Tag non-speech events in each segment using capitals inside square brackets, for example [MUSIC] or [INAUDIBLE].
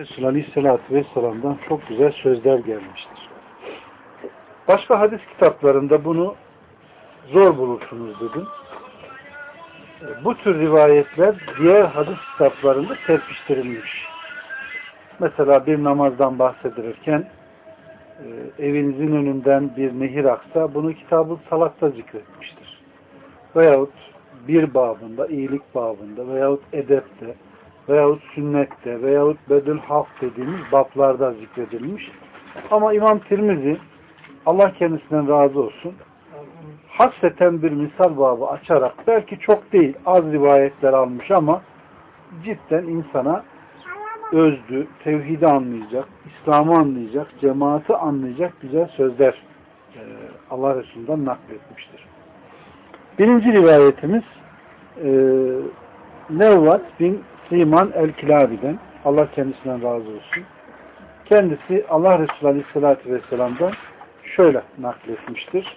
Resulü Aleyhisselatü Vesselam'dan çok güzel sözler gelmiştir. Başka hadis kitaplarında bunu zor bulursunuz dedim. Bu tür rivayetler diğer hadis kitaplarında serpiştirilmiş. Mesela bir namazdan bahsedilirken e, evinizin önünden bir nehir aksa bunu kitabı salatta zikretmiştir. Veyahut bir babında, iyilik babında veyahut edepte veyahut sünnette veyahut bedül haf dediğimiz bablarda zikredilmiş. Ama İmam Tirmizi Allah kendisinden razı olsun hasreten bir misal babı açarak belki çok değil az rivayetler almış ama cidden insana özdü, tevhidi anlayacak, İslam'ı anlayacak, cemaati anlayacak güzel sözler e, Allah Resulü'nden nakletmiştir. Birinci rivayetimiz e, Nevvat bin Siman el-Kilabi'den Allah kendisinden razı olsun. Kendisi Allah Resulü Aleyhisselatü Vesselam'dan şöyle nakletmiştir.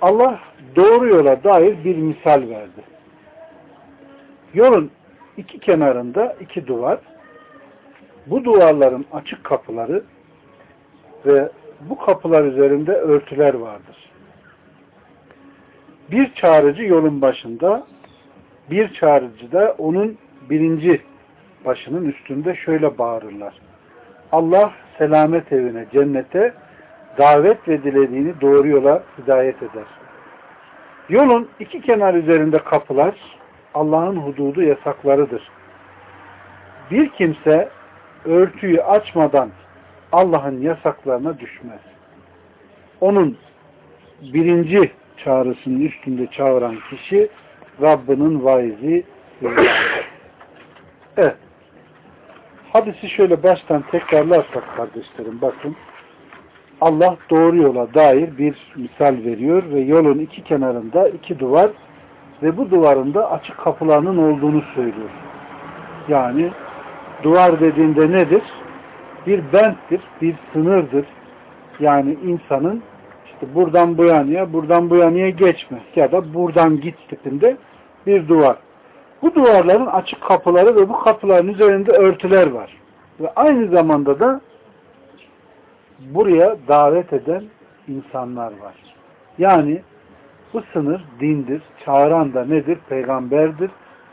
Allah doğru yola dair bir misal verdi. Yolun iki kenarında iki duvar, bu duvarların açık kapıları ve bu kapılar üzerinde örtüler vardır. Bir çağrıcı yolun başında, bir çağrıcı da onun birinci başının üstünde şöyle bağırırlar. Allah selamet evine, cennete davet ve dilediğini doğru yola hidayet eder. Yolun iki kenar üzerinde kapılar Allah'ın hududu yasaklarıdır. Bir kimse örtüyü açmadan Allah'ın yasaklarına düşmez. Onun birinci çağrısının üstünde çağıran kişi Rabbinin vaizi Evet. Hadisi şöyle baştan tekrarlarsak kardeşlerim bakın. Allah doğru yola dair bir misal veriyor ve yolun iki kenarında iki duvar ve bu duvarında açık kapılarının olduğunu söylüyor. Yani duvar dediğinde nedir? Bir benttir, bir sınırdır. Yani insanın işte buradan bu yanıya, buradan bu yanıya geçme ya da buradan git tipinde bir duvar. Bu duvarların açık kapıları ve bu kapıların üzerinde örtüler var. Ve aynı zamanda da buraya davet eden insanlar var. Yani bu sınır dindir. Çağıran da nedir? Peygamberdir.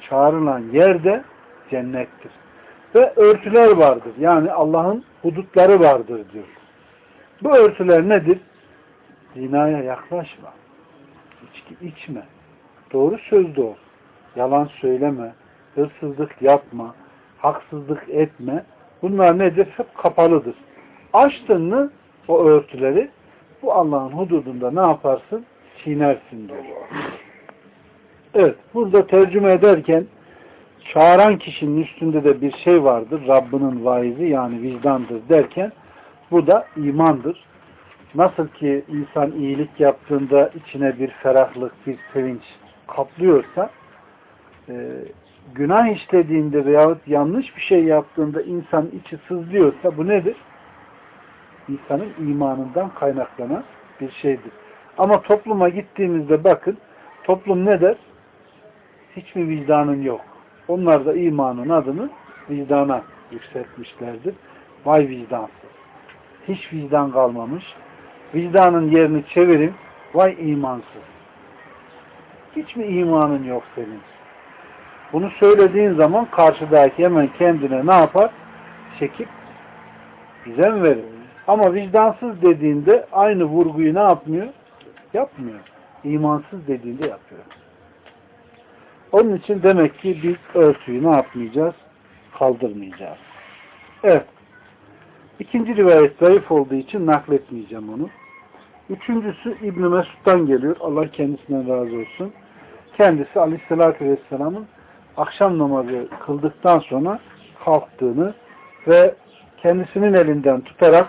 Çağrılan yerde cennettir. Ve örtüler vardır. Yani Allah'ın hudutları vardır diyor. Bu örtüler nedir? Zinaya yaklaşma. İçki içme. Doğru sözlü ol. Yalan söyleme. Hırsızlık yapma. Haksızlık etme. Bunlar nedir? Hep kapalıdır. Açtın mı o örtüleri bu Allah'ın hududunda ne yaparsın? Çiğnersin diyor. Evet. Burada tercüme ederken çağıran kişinin üstünde de bir şey vardır. Rabbinin vaizi yani vicdandır derken bu da imandır. Nasıl ki insan iyilik yaptığında içine bir ferahlık, bir sevinç kaplıyorsa e, günah işlediğinde veyahut yanlış bir şey yaptığında insan içi sızlıyorsa bu nedir? İnsanın imanından kaynaklanan bir şeydir. Ama topluma gittiğimizde bakın toplum ne der? Hiç mi vicdanın yok? Onlar da imanın adını vicdana yükseltmişlerdir. Vay vicdansız. Hiç vicdan kalmamış. Vicdanın yerini çevirin. Vay imansız. Hiç mi imanın yok senin? Bunu söylediğin zaman karşıdaki hemen kendine ne yapar? Çekip gizem verir. Ama vicdansız dediğinde aynı vurguyu ne yapmıyor? Yapmıyor. İmansız dediğinde yapıyor. Onun için demek ki biz örtüyü ne yapmayacağız? Kaldırmayacağız. Evet. İkinci rivayet zayıf olduğu için nakletmeyeceğim onu. Üçüncüsü İbn Mesud'dan geliyor. Allah kendisinden razı olsun. Kendisi Aleyhisselatü Vesselam'ın akşam namazı kıldıktan sonra kalktığını ve kendisinin elinden tutarak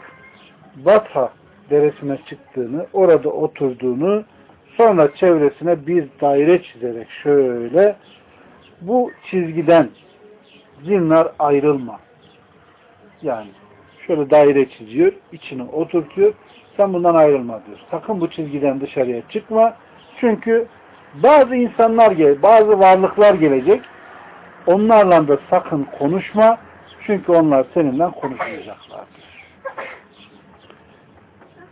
Batha deresine çıktığını, orada oturduğunu, sonra çevresine bir daire çizerek şöyle bu çizgiden zinler ayrılma. Yani şöyle daire çiziyor, içine oturtuyor. Sen bundan ayrılma diyor. Sakın bu çizgiden dışarıya çıkma. Çünkü bazı insanlar gelecek, bazı varlıklar gelecek. Onlarla da sakın konuşma. Çünkü onlar seninle konuşmayacaklardır.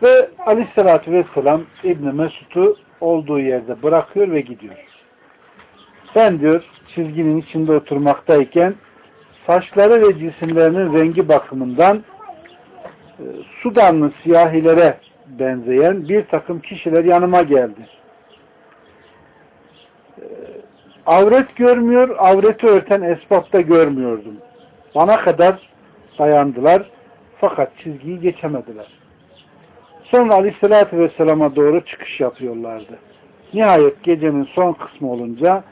Ve aleyhissalatü vesselam İbni Mesud'u olduğu yerde bırakıyor ve gidiyor. Ben diyor çizginin içinde oturmaktayken saçları ve cisimlerinin rengi bakımından Sudanlı siyahilere benzeyen bir takım kişiler yanıma geldi. E, avret görmüyor, avreti örten esbapta görmüyordum. Bana kadar dayandılar fakat çizgiyi geçemediler. Sonra Aleyhisselatü Vesselam'a doğru çıkış yapıyorlardı. Nihayet gecenin son kısmı olunca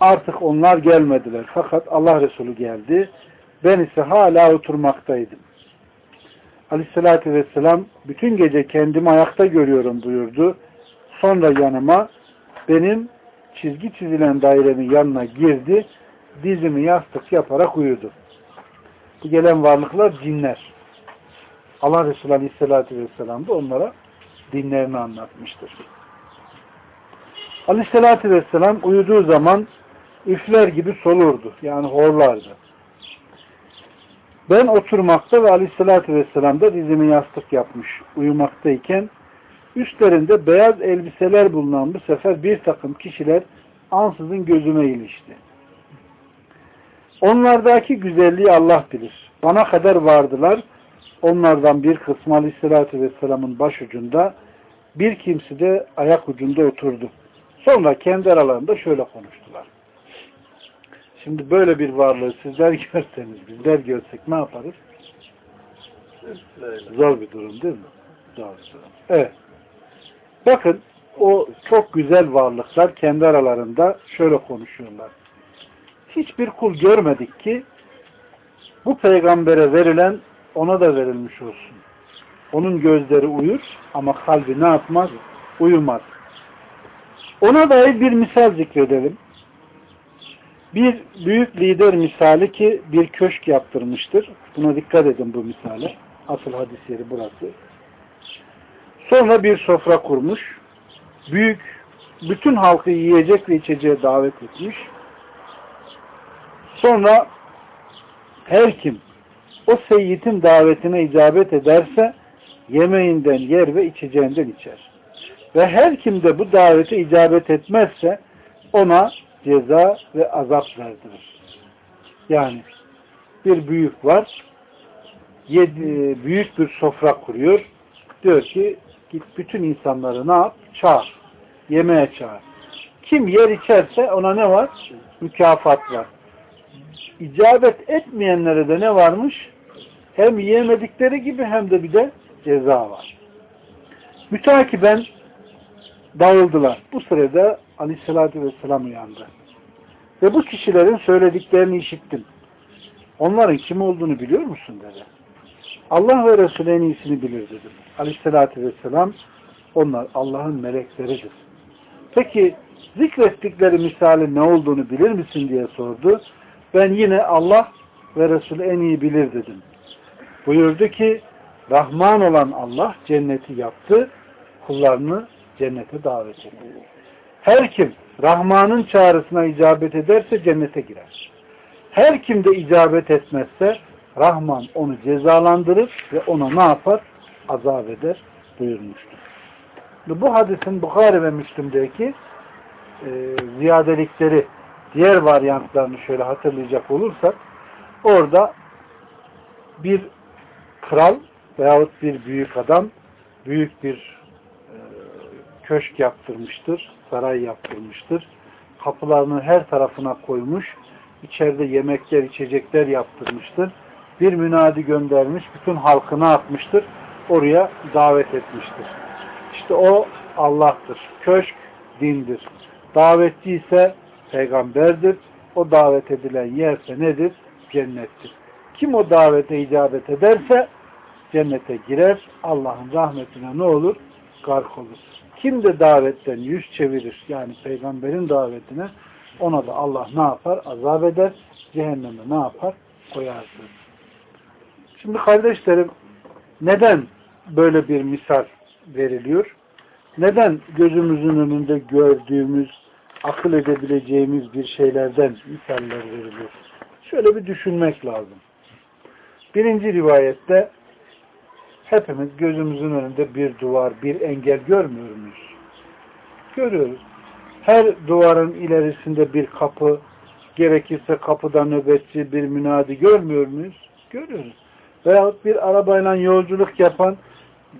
artık onlar gelmediler. Fakat Allah Resulü geldi. Ben ise hala oturmaktaydım. Aleyhisselatü Vesselam bütün gece kendimi ayakta görüyorum buyurdu. Sonra yanıma benim çizgi çizilen dairenin yanına girdi. Dizimi yastık yaparak uyudu. Bu gelen varlıklar cinler. Allah Resulü Aleyhisselatü Vesselam da onlara dinlerini anlatmıştır. Aleyhisselatü Vesselam uyuduğu zaman üfler gibi solurdu. Yani horlardı. Ben oturmakta ve Aleyhisselatü Vesselam da dizimi yastık yapmış uyumaktayken üstlerinde beyaz elbiseler bulunan bu sefer bir takım kişiler ansızın gözüme ilişti. Onlardaki güzelliği Allah bilir. Bana kadar vardılar. Onlardan bir kısmı Aleyhisselatü Vesselam'ın başucunda bir kimsi de ayak ucunda oturdu. Sonra kendi aralarında şöyle konuştular. Şimdi böyle bir varlığı sizler [LAUGHS] görseniz, bizler görsek ne yaparız? Zor bir durum değil mi? Zor bir durum. Evet. Bakın o çok güzel varlıklar kendi aralarında şöyle konuşuyorlar. Hiçbir kul görmedik ki bu peygambere verilen ona da verilmiş olsun. Onun gözleri uyur ama kalbi ne yapmaz? Uyumaz. Ona dair bir misal zikredelim. Bir büyük lider misali ki bir köşk yaptırmıştır. Buna dikkat edin bu misale. Asıl hadis yeri burası. Sonra bir sofra kurmuş. Büyük, bütün halkı yiyecek ve içeceğe davet etmiş. Sonra her kim o seyyidin davetine icabet ederse yemeğinden yer ve içeceğinden içer. Ve her kim de bu davete icabet etmezse ona ceza ve azap verdirir. Yani bir büyük var yedi, büyük bir sofra kuruyor. Diyor ki git bütün insanları ne yap? Çağır. Yemeğe çağır. Kim yer içerse ona ne var? Mükafat var. İcabet etmeyenlere de ne varmış? Hem yiyemedikleri gibi hem de bir de ceza var. Mütakiben dağıldılar. Bu sırada Aleyhisselatü Vesselam uyandı. Ve bu kişilerin söylediklerini işittim. Onların kim olduğunu biliyor musun dedi. Allah ve Resulü en iyisini bilir dedim. Aleyhisselatü Vesselam onlar Allah'ın melekleridir. Peki zikrettikleri misali ne olduğunu bilir misin diye sordu. Ben yine Allah ve Resulü en iyi bilir dedim. Buyurdu ki Rahman olan Allah cenneti yaptı, kullarını cennete davet etti. Her kim Rahman'ın çağrısına icabet ederse cennete girer. Her kim de icabet etmezse Rahman onu cezalandırır ve ona ne yapar? Azap eder buyurmuştur. Bu hadisin Bukhari ve Müslim'deki e, ziyadelikleri diğer varyantlarını şöyle hatırlayacak olursak orada bir kral veyahut bir büyük adam büyük bir e, köşk yaptırmıştır, saray yaptırmıştır. Kapılarını her tarafına koymuş, içeride yemekler, içecekler yaptırmıştır. Bir münadi göndermiş, bütün halkı ne yapmıştır? Oraya davet etmiştir. İşte o Allah'tır. Köşk dindir. Davetçi ise peygamberdir. O davet edilen yerse nedir? Cennettir. Kim o davete icabet ederse cennete girer. Allah'ın rahmetine ne olur? Gark olur. Kim de davetten yüz çevirir yani peygamberin davetine ona da Allah ne yapar? Azap eder. Cehenneme ne yapar? Koyarsın. Şimdi kardeşlerim neden böyle bir misal veriliyor? Neden gözümüzün önünde gördüğümüz, akıl edebileceğimiz bir şeylerden misaller veriliyor? Şöyle bir düşünmek lazım. Birinci rivayette hepimiz gözümüzün önünde bir duvar, bir engel görmüyor muyuz? Görüyoruz. Her duvarın ilerisinde bir kapı, gerekirse kapıda nöbetçi bir münadi görmüyor muyuz? Görüyoruz. Veyahut bir arabayla yolculuk yapan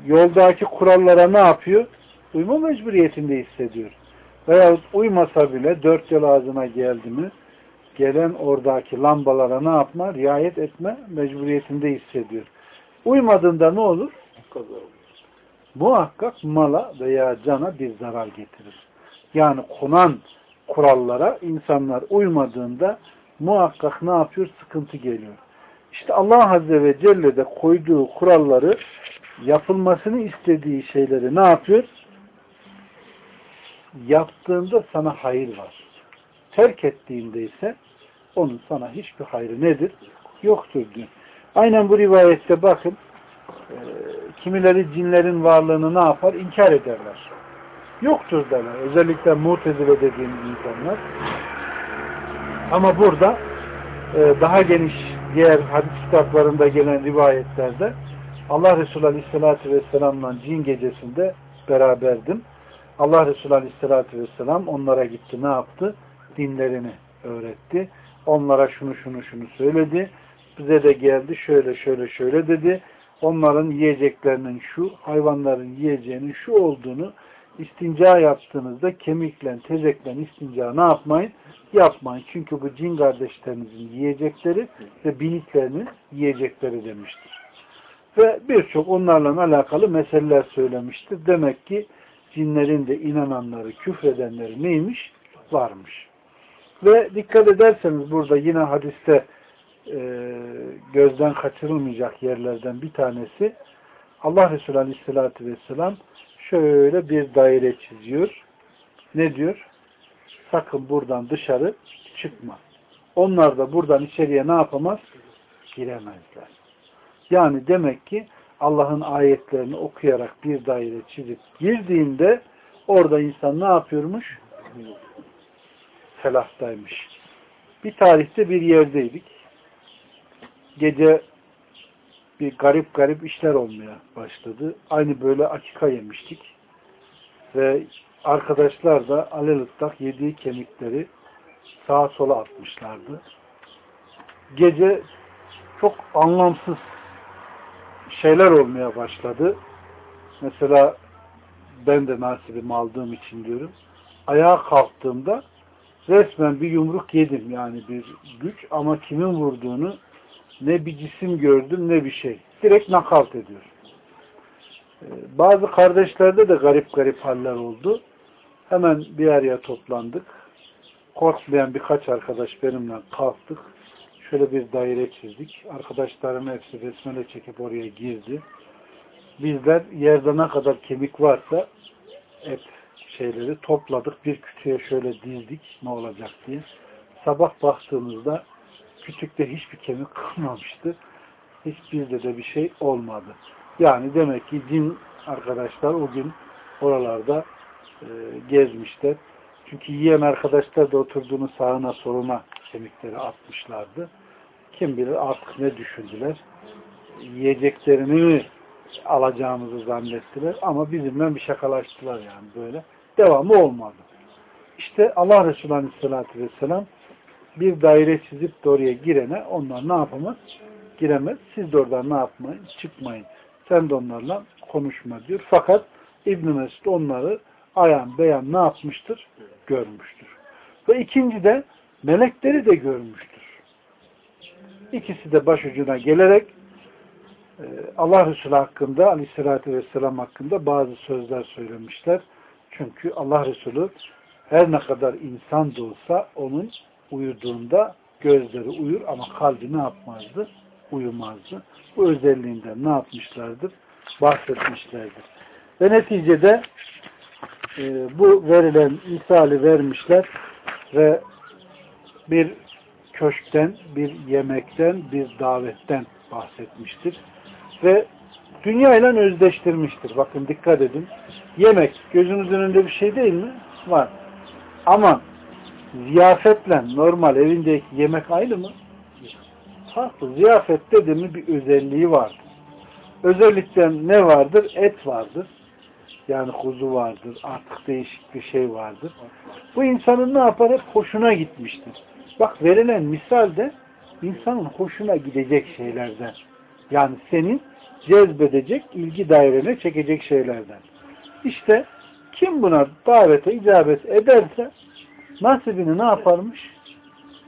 yoldaki kurallara ne yapıyor? Uyma mecburiyetinde hissediyor. Veyahut uymasa bile dört yıl ağzına geldi mi gelen oradaki lambalara ne yapma? Riayet etme mecburiyetinde hissediyor. Uymadığında ne olur? Muhakkak mala veya cana bir zarar getirir. Yani konan kurallara insanlar uymadığında muhakkak ne yapıyor? Sıkıntı geliyor. İşte Allah Azze ve Celle de koyduğu kuralları yapılmasını istediği şeyleri ne yapıyor? Yaptığında sana hayır var. Terk ettiğinde ise onun sana hiçbir hayrı nedir? Yoktur diyor. Aynen bu rivayette bakın e, kimileri cinlerin varlığını ne yapar? İnkar ederler. Yoktur derler. Özellikle mutezile dediğimiz insanlar. Ama burada e, daha geniş diğer hadis kitaplarında gelen rivayetlerde Allah Resulü Aleyhisselatü Vesselam'la cin gecesinde beraberdim. Allah Resulü Aleyhisselatü Vesselam onlara gitti ne yaptı? Dinlerini öğretti. Onlara şunu şunu şunu söyledi. Bize de geldi şöyle şöyle şöyle dedi. Onların yiyeceklerinin şu, hayvanların yiyeceğinin şu olduğunu istinca yaptığınızda kemikle, tezekle istinca ne yapmayın? Yapmayın. Çünkü bu cin kardeşlerinizin yiyecekleri ve biniklerinin yiyecekleri demiştir. Ve birçok onlarla alakalı meseleler söylemiştir. Demek ki cinlerin de inananları, küfredenleri neymiş? Varmış. Ve dikkat ederseniz burada yine hadiste e, gözden kaçırılmayacak yerlerden bir tanesi Allah Resulü Aleyhisselatü Vesselam şöyle bir daire çiziyor. Ne diyor? Sakın buradan dışarı çıkma. Onlar da buradan içeriye ne yapamaz? Giremezler. Yani demek ki Allah'ın ayetlerini okuyarak bir daire çizip girdiğinde orada insan ne yapıyormuş? Felahtaymış. Bir tarihte bir yerdeydik. Gece bir garip garip işler olmaya başladı. Aynı böyle akika yemiştik. Ve arkadaşlar da aleluttak yediği kemikleri sağa sola atmışlardı. Gece çok anlamsız şeyler olmaya başladı. Mesela ben de nasibimi aldığım için diyorum. Ayağa kalktığımda resmen bir yumruk yedim yani bir güç ama kimin vurduğunu ne bir cisim gördüm ne bir şey. Direkt nakalt ediyor. Ee, bazı kardeşlerde de garip garip haller oldu. Hemen bir araya toplandık. Korkmayan birkaç arkadaş benimle kalktık. Şöyle bir daire çizdik. Arkadaşlarım hepsi besmele çekip oraya girdi. Bizler yerde ne kadar kemik varsa et şeyleri topladık. Bir kütüye şöyle dizdik ne olacak diye. Sabah baktığımızda kütükte hiçbir kemik [LAUGHS] kalmamıştı. Hiç bizde de bir şey olmadı. Yani demek ki cin arkadaşlar o gün oralarda e, gezmişler. Çünkü yiyen arkadaşlar da oturduğunu sağına soluna kemikleri atmışlardı. Kim bilir artık ne düşündüler. Yiyeceklerini mi alacağımızı zannettiler. Ama bizimle bir şakalaştılar yani böyle. Devamı olmadı. İşte Allah Resulü Aleyhisselatü Vesselam bir daire çizip de oraya girene onlar ne yapamaz? Giremez. Siz de oradan ne yapmayın? Çıkmayın. Sen de onlarla konuşma diyor. Fakat İbn-i Mesud onları ayan beyan ne yapmıştır? Görmüştür. Ve ikinci de melekleri de görmüştür. İkisi de başucuna gelerek e, Allah Resulü hakkında aleyhissalatü vesselam hakkında bazı sözler söylemişler. Çünkü Allah Resulü her ne kadar insan da olsa onun uyuduğunda gözleri uyur ama kalbi ne yapmazdı? Uyumazdı. Bu özelliğinden ne yapmışlardır? Bahsetmişlerdir. Ve neticede e, bu verilen misali vermişler ve bir köşkten, bir yemekten, bir davetten bahsetmiştir. Ve dünya ile özdeştirmiştir. Bakın dikkat edin. Yemek gözünüzün önünde bir şey değil mi? Var. Ama ziyafetle normal evindeki yemek aynı mı? Farklı. Ziyafet dedi mi bir özelliği vardır. Özellikten ne vardır? Et vardır. Yani kuzu vardır. Artık değişik bir şey vardır. Bu insanın ne yapar? Hep hoşuna gitmiştir. Bak verilen misal de insanın hoşuna gidecek şeylerden. Yani senin cezbedecek, ilgi dairene çekecek şeylerden. İşte kim buna davete icabet ederse nasibini ne yaparmış?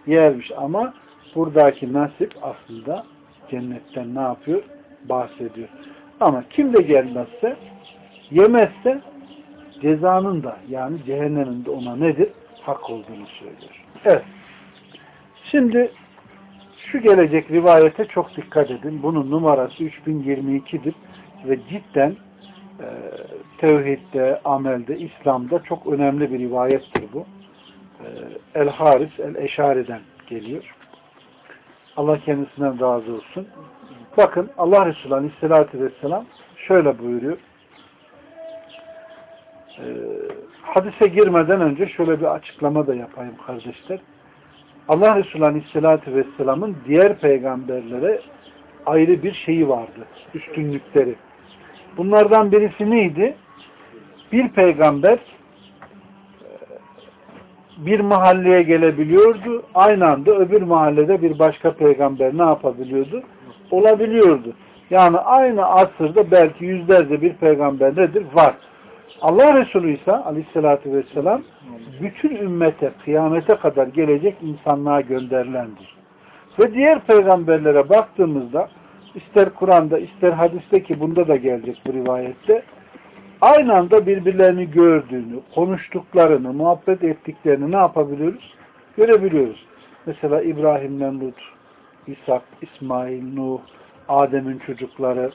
Yermiş ama buradaki nasip aslında cennetten ne yapıyor? Bahsediyor. Ama kim de gelmezse yemezse cezanın da yani cehennemin de ona nedir? Hak olduğunu söylüyor. Evet. Şimdi şu gelecek rivayete çok dikkat edin. Bunun numarası 3022'dir ve cidden e, tevhidde, amelde, İslam'da çok önemli bir rivayettir bu. E, El-Haris El-Eşari'den geliyor. Allah kendisinden razı olsun. Bakın Allah Resulü Aleyhisselatü Vesselam şöyle buyuruyor. E, hadise girmeden önce şöyle bir açıklama da yapayım kardeşler. Allah Resulü Aleyhisselatü Vesselam'ın diğer peygamberlere ayrı bir şeyi vardı. Üstünlükleri. Bunlardan birisi neydi? Bir peygamber bir mahalleye gelebiliyordu. Aynı anda öbür mahallede bir başka peygamber ne yapabiliyordu? Olabiliyordu. Yani aynı asırda belki yüzlerce bir peygamber nedir? Var. Allah Resulü ise aleyhissalatü vesselam bütün ümmete, kıyamete kadar gelecek insanlığa gönderilendir. Ve diğer peygamberlere baktığımızda ister Kur'an'da ister hadiste ki bunda da gelecek bu rivayette aynı anda birbirlerini gördüğünü, konuştuklarını, muhabbet ettiklerini ne yapabiliyoruz? Görebiliyoruz. Mesela İbrahim'den Lut, İshak, İsmail, Nuh, Adem'in çocukları,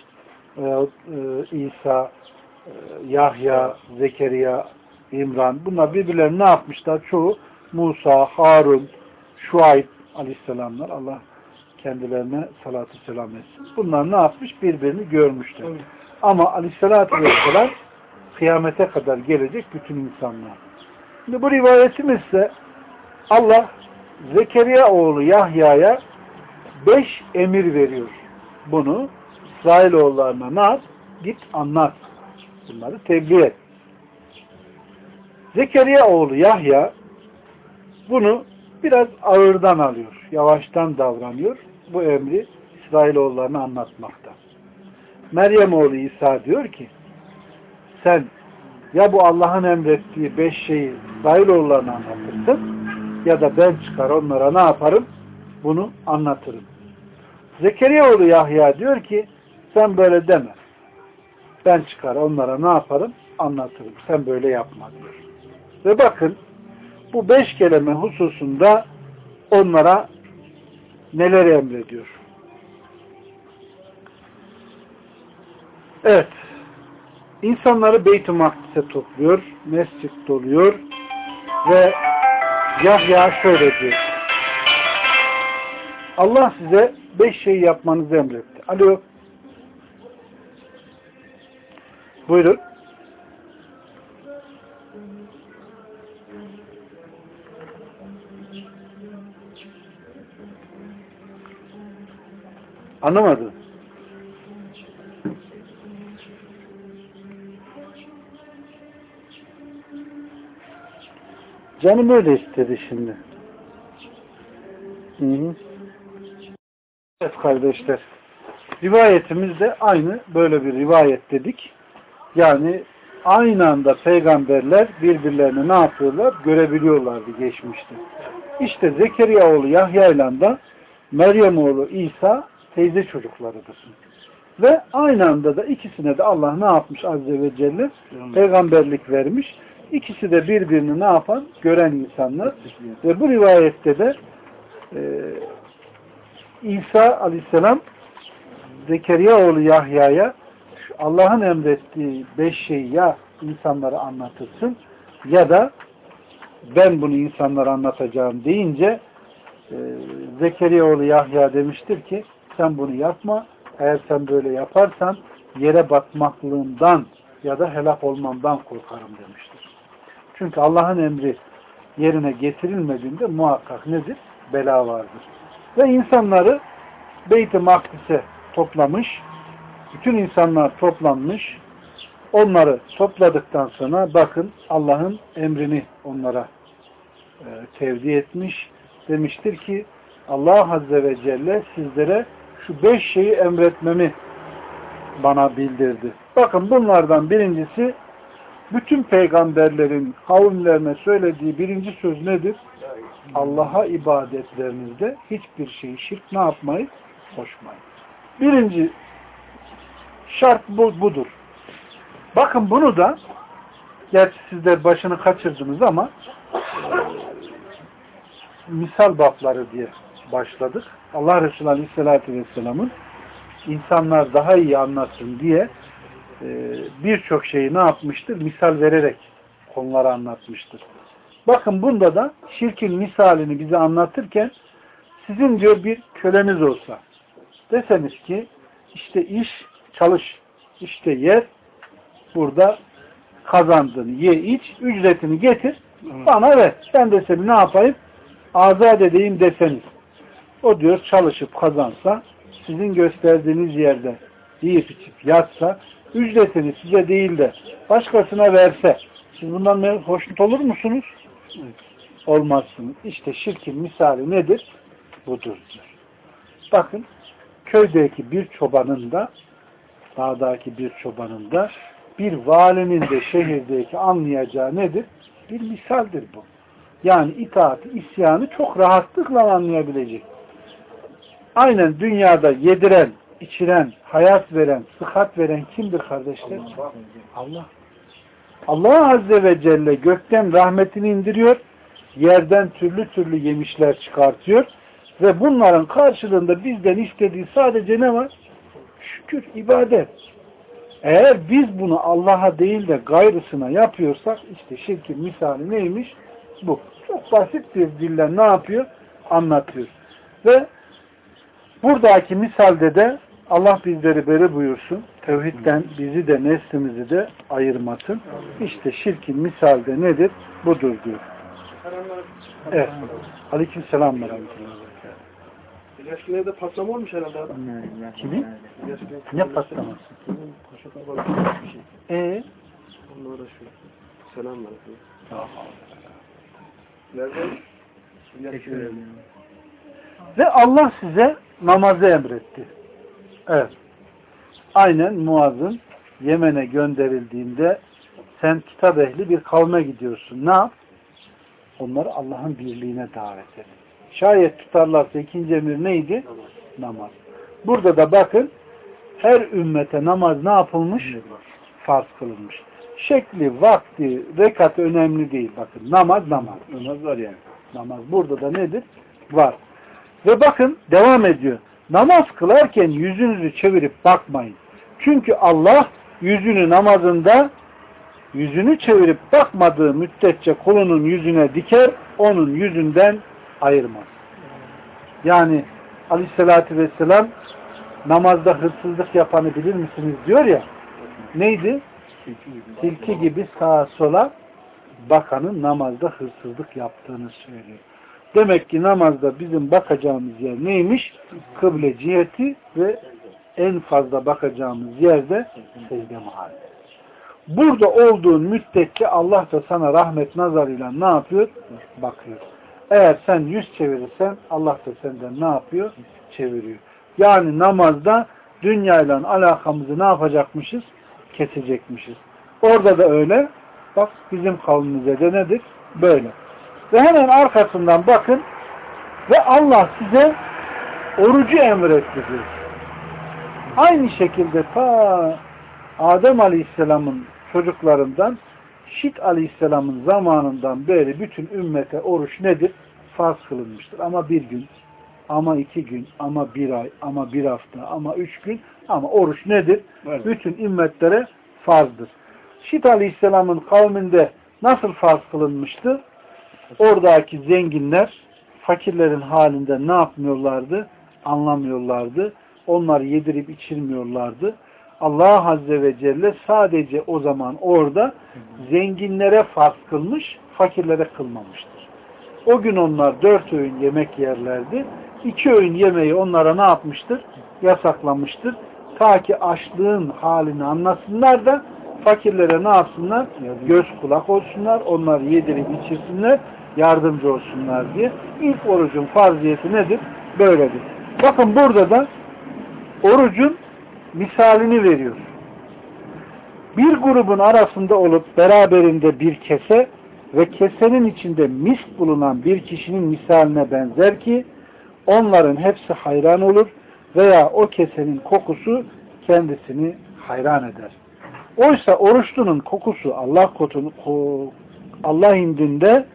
veyahut e, İsa, e, Yahya, Zekeriya, İmran bunlar birbirlerini ne yapmışlar? Çoğu Musa, Harun, Şuayb aleyhisselamlar Allah kendilerine salatü selam etsin. Bunlar ne yapmış? Birbirini görmüşler. Evet. Ama aleyhissalatü vesselam kıyamete kadar gelecek bütün insanlar. Şimdi bu rivayetimizse Allah Zekeriya oğlu Yahya'ya beş emir veriyor. Bunu İsrailoğullarına ne yap? Git anlat. Bunları tebliğ et. Zekeriya oğlu Yahya bunu biraz ağırdan alıyor. Yavaştan davranıyor. Bu emri İsrailoğullarına anlatmakta. Meryem oğlu İsa diyor ki sen ya bu Allah'ın emrettiği beş şeyi İsrailoğullarına anlatırsın ya da ben çıkar onlara ne yaparım? Bunu anlatırım. Zekeriya oğlu Yahya diyor ki sen böyle deme. Ben çıkar onlara ne yaparım? Anlatırım. Sen böyle yapma diyor. Ve bakın bu beş kelime hususunda onlara neler emrediyor. Evet. İnsanları Beyt-i Makdis'e topluyor. Mescit doluyor. Ve Yahya şöyle diyor. Allah size beş şey yapmanızı emretti. Alo. Buyurun. Anlamadım. Canım öyle istedi şimdi. Hı hı. Evet kardeşler. Rivayetimiz de aynı böyle bir rivayet dedik. Yani aynı anda peygamberler birbirlerini ne yapıyorlar? Görebiliyorlardı geçmişte. İşte Zekeriya oğlu Yahya ile de Meryem oğlu İsa teyze çocuklarıdır. Ve aynı anda da ikisine de Allah ne yapmış Azze ve Celle? Peygamberlik vermiş. İkisi de birbirini ne yapan? Gören insanlar. Ve bu rivayette de e, İsa aleyhisselam Zekeriya oğlu Yahya'ya Allah'ın emrettiği beş şeyi ya insanlara anlatırsın ya da ben bunu insanlara anlatacağım deyince e, Zekeriya oğlu Yahya demiştir ki sen bunu yapma. Eğer sen böyle yaparsan yere batmaklığından ya da helak olmamdan korkarım demiştir. Çünkü Allah'ın emri yerine getirilmediğinde muhakkak nedir? Bela vardır. Ve insanları Beyt-i Makdis'e toplamış. Bütün insanlar toplanmış. Onları topladıktan sonra bakın Allah'ın emrini onlara e, tevdi etmiş. Demiştir ki Allah Azze ve Celle sizlere şu beş şeyi emretmemi bana bildirdi. Bakın bunlardan birincisi bütün peygamberlerin kavimlerine söylediği birinci söz nedir? Allah'a ibadetlerinizde hiçbir şeyi şirk ne yapmayın? Koşmayın. Birinci şart bu, budur. Bakın bunu da gerçi sizler başını kaçırdınız ama misal bafları diye başladık. Allah Resulü Aleyhisselatü Vesselam'ın insanlar daha iyi anlatsın diye birçok şeyi ne yapmıştır? Misal vererek konuları anlatmıştır. Bakın bunda da şirkin misalini bize anlatırken sizin diyor bir köleniz olsa deseniz ki işte iş çalış, işte yer burada kazandın, ye iç, ücretini getir, bana ver. Ben de seni ne yapayım? Azat edeyim deseniz. O diyor çalışıp kazansa, sizin gösterdiğiniz yerde yiyip içip yatsa, ücretini size değil de başkasına verse, siz bundan hoşnut olur musunuz? Olmazsınız. İşte şirkin misali nedir? Budur diyor. Bakın, köydeki bir çobanın da, dağdaki bir çobanın da, bir valinin de şehirdeki anlayacağı nedir? Bir misaldir bu. Yani itaati, isyanı çok rahatlıkla anlayabilecek. Aynen dünyada yediren, içiren, hayat veren, sıhhat veren kimdir kardeşler? Allah. Allah Azze ve Celle gökten rahmetini indiriyor, yerden türlü türlü yemişler çıkartıyor ve bunların karşılığında bizden istediği sadece ne var? Şükür, ibadet. Eğer biz bunu Allah'a değil de gayrısına yapıyorsak işte şirkin misali neymiş? Bu. Çok basit bir dille ne yapıyor? Anlatıyor. Ve buradaki misalde de Allah bizleri beri buyursun. Tevhidden bizi de neslimizi de ayırmasın. İşte şirkin misalde nedir? Budur diyor. Evet. Aleyküm selam. İlaçkilerde patlama olmuş herhalde adam. Kimi? Ne patlaması? Ee? Onunla uğraşıyor. Selam var. Nerede? İlaçkilerde. Ve Allah size namazı emretti. Evet. Aynen Muaz'ın Yemen'e gönderildiğinde sen kitap ehli bir kavme gidiyorsun. Ne yap? Onları Allah'ın birliğine davet et. Şayet tutarlarsa ikinci emir neydi? Namaz. Burada da bakın her ümmete namaz ne yapılmış? Farz kılınmış. Şekli, vakti, rekat önemli değil. Bakın namaz namaz. Namaz var yani. Namaz burada da nedir? Var. Ve bakın devam ediyor. Namaz kılarken yüzünüzü çevirip bakmayın. Çünkü Allah yüzünü namazında yüzünü çevirip bakmadığı müddetçe kulunun yüzüne diker, onun yüzünden ayırmaz. Yani aleyhissalatü vesselam namazda hırsızlık yapanı bilir misiniz diyor ya neydi? Tilki gibi sağa sola bakanın namazda hırsızlık yaptığını söylüyor. Demek ki namazda bizim bakacağımız yer neymiş? Kıble ciheti ve en fazla bakacağımız yerde secde mahalli. Burada olduğun müddetçe Allah da sana rahmet nazarıyla ne yapıyor? Bakıyor. Eğer sen yüz çevirirsen Allah da senden ne yapıyor? Çeviriyor. Yani namazda dünyayla alakamızı ne yapacakmışız? Kesecekmişiz. Orada da öyle. Bak bizim kavmimize de nedir? Böyle. Ve hemen arkasından bakın ve Allah size orucu emretti diyor. Aynı şekilde ta Adem Aleyhisselam'ın çocuklarından Şit Aleyhisselam'ın zamanından beri bütün ümmete oruç nedir? Farz kılınmıştır. Ama bir gün, ama iki gün, ama bir ay, ama bir hafta, ama üç gün ama oruç nedir? Evet. Bütün ümmetlere farzdır. Şit Aleyhisselam'ın kavminde nasıl farz kılınmıştı? Oradaki zenginler fakirlerin halinde ne yapmıyorlardı? Anlamıyorlardı. Onları yedirip içirmiyorlardı. Allah Azze ve Celle sadece o zaman orada zenginlere farz kılmış, fakirlere kılmamıştır. O gün onlar dört öğün yemek yerlerdi. iki öğün yemeği onlara ne yapmıştır? Yasaklamıştır. Ta ki açlığın halini anlasınlar da fakirlere ne yapsınlar? Göz kulak olsunlar, onları yedirip içirsinler, yardımcı olsunlar diye. İlk orucun farziyeti nedir? Böyledir. Bakın burada da orucun misalini veriyor. Bir grubun arasında olup beraberinde bir kese ve kesenin içinde misk bulunan bir kişinin misaline benzer ki onların hepsi hayran olur veya o kesenin kokusu kendisini hayran eder. Oysa oruçlunun kokusu Allah kotunu, Allah indinde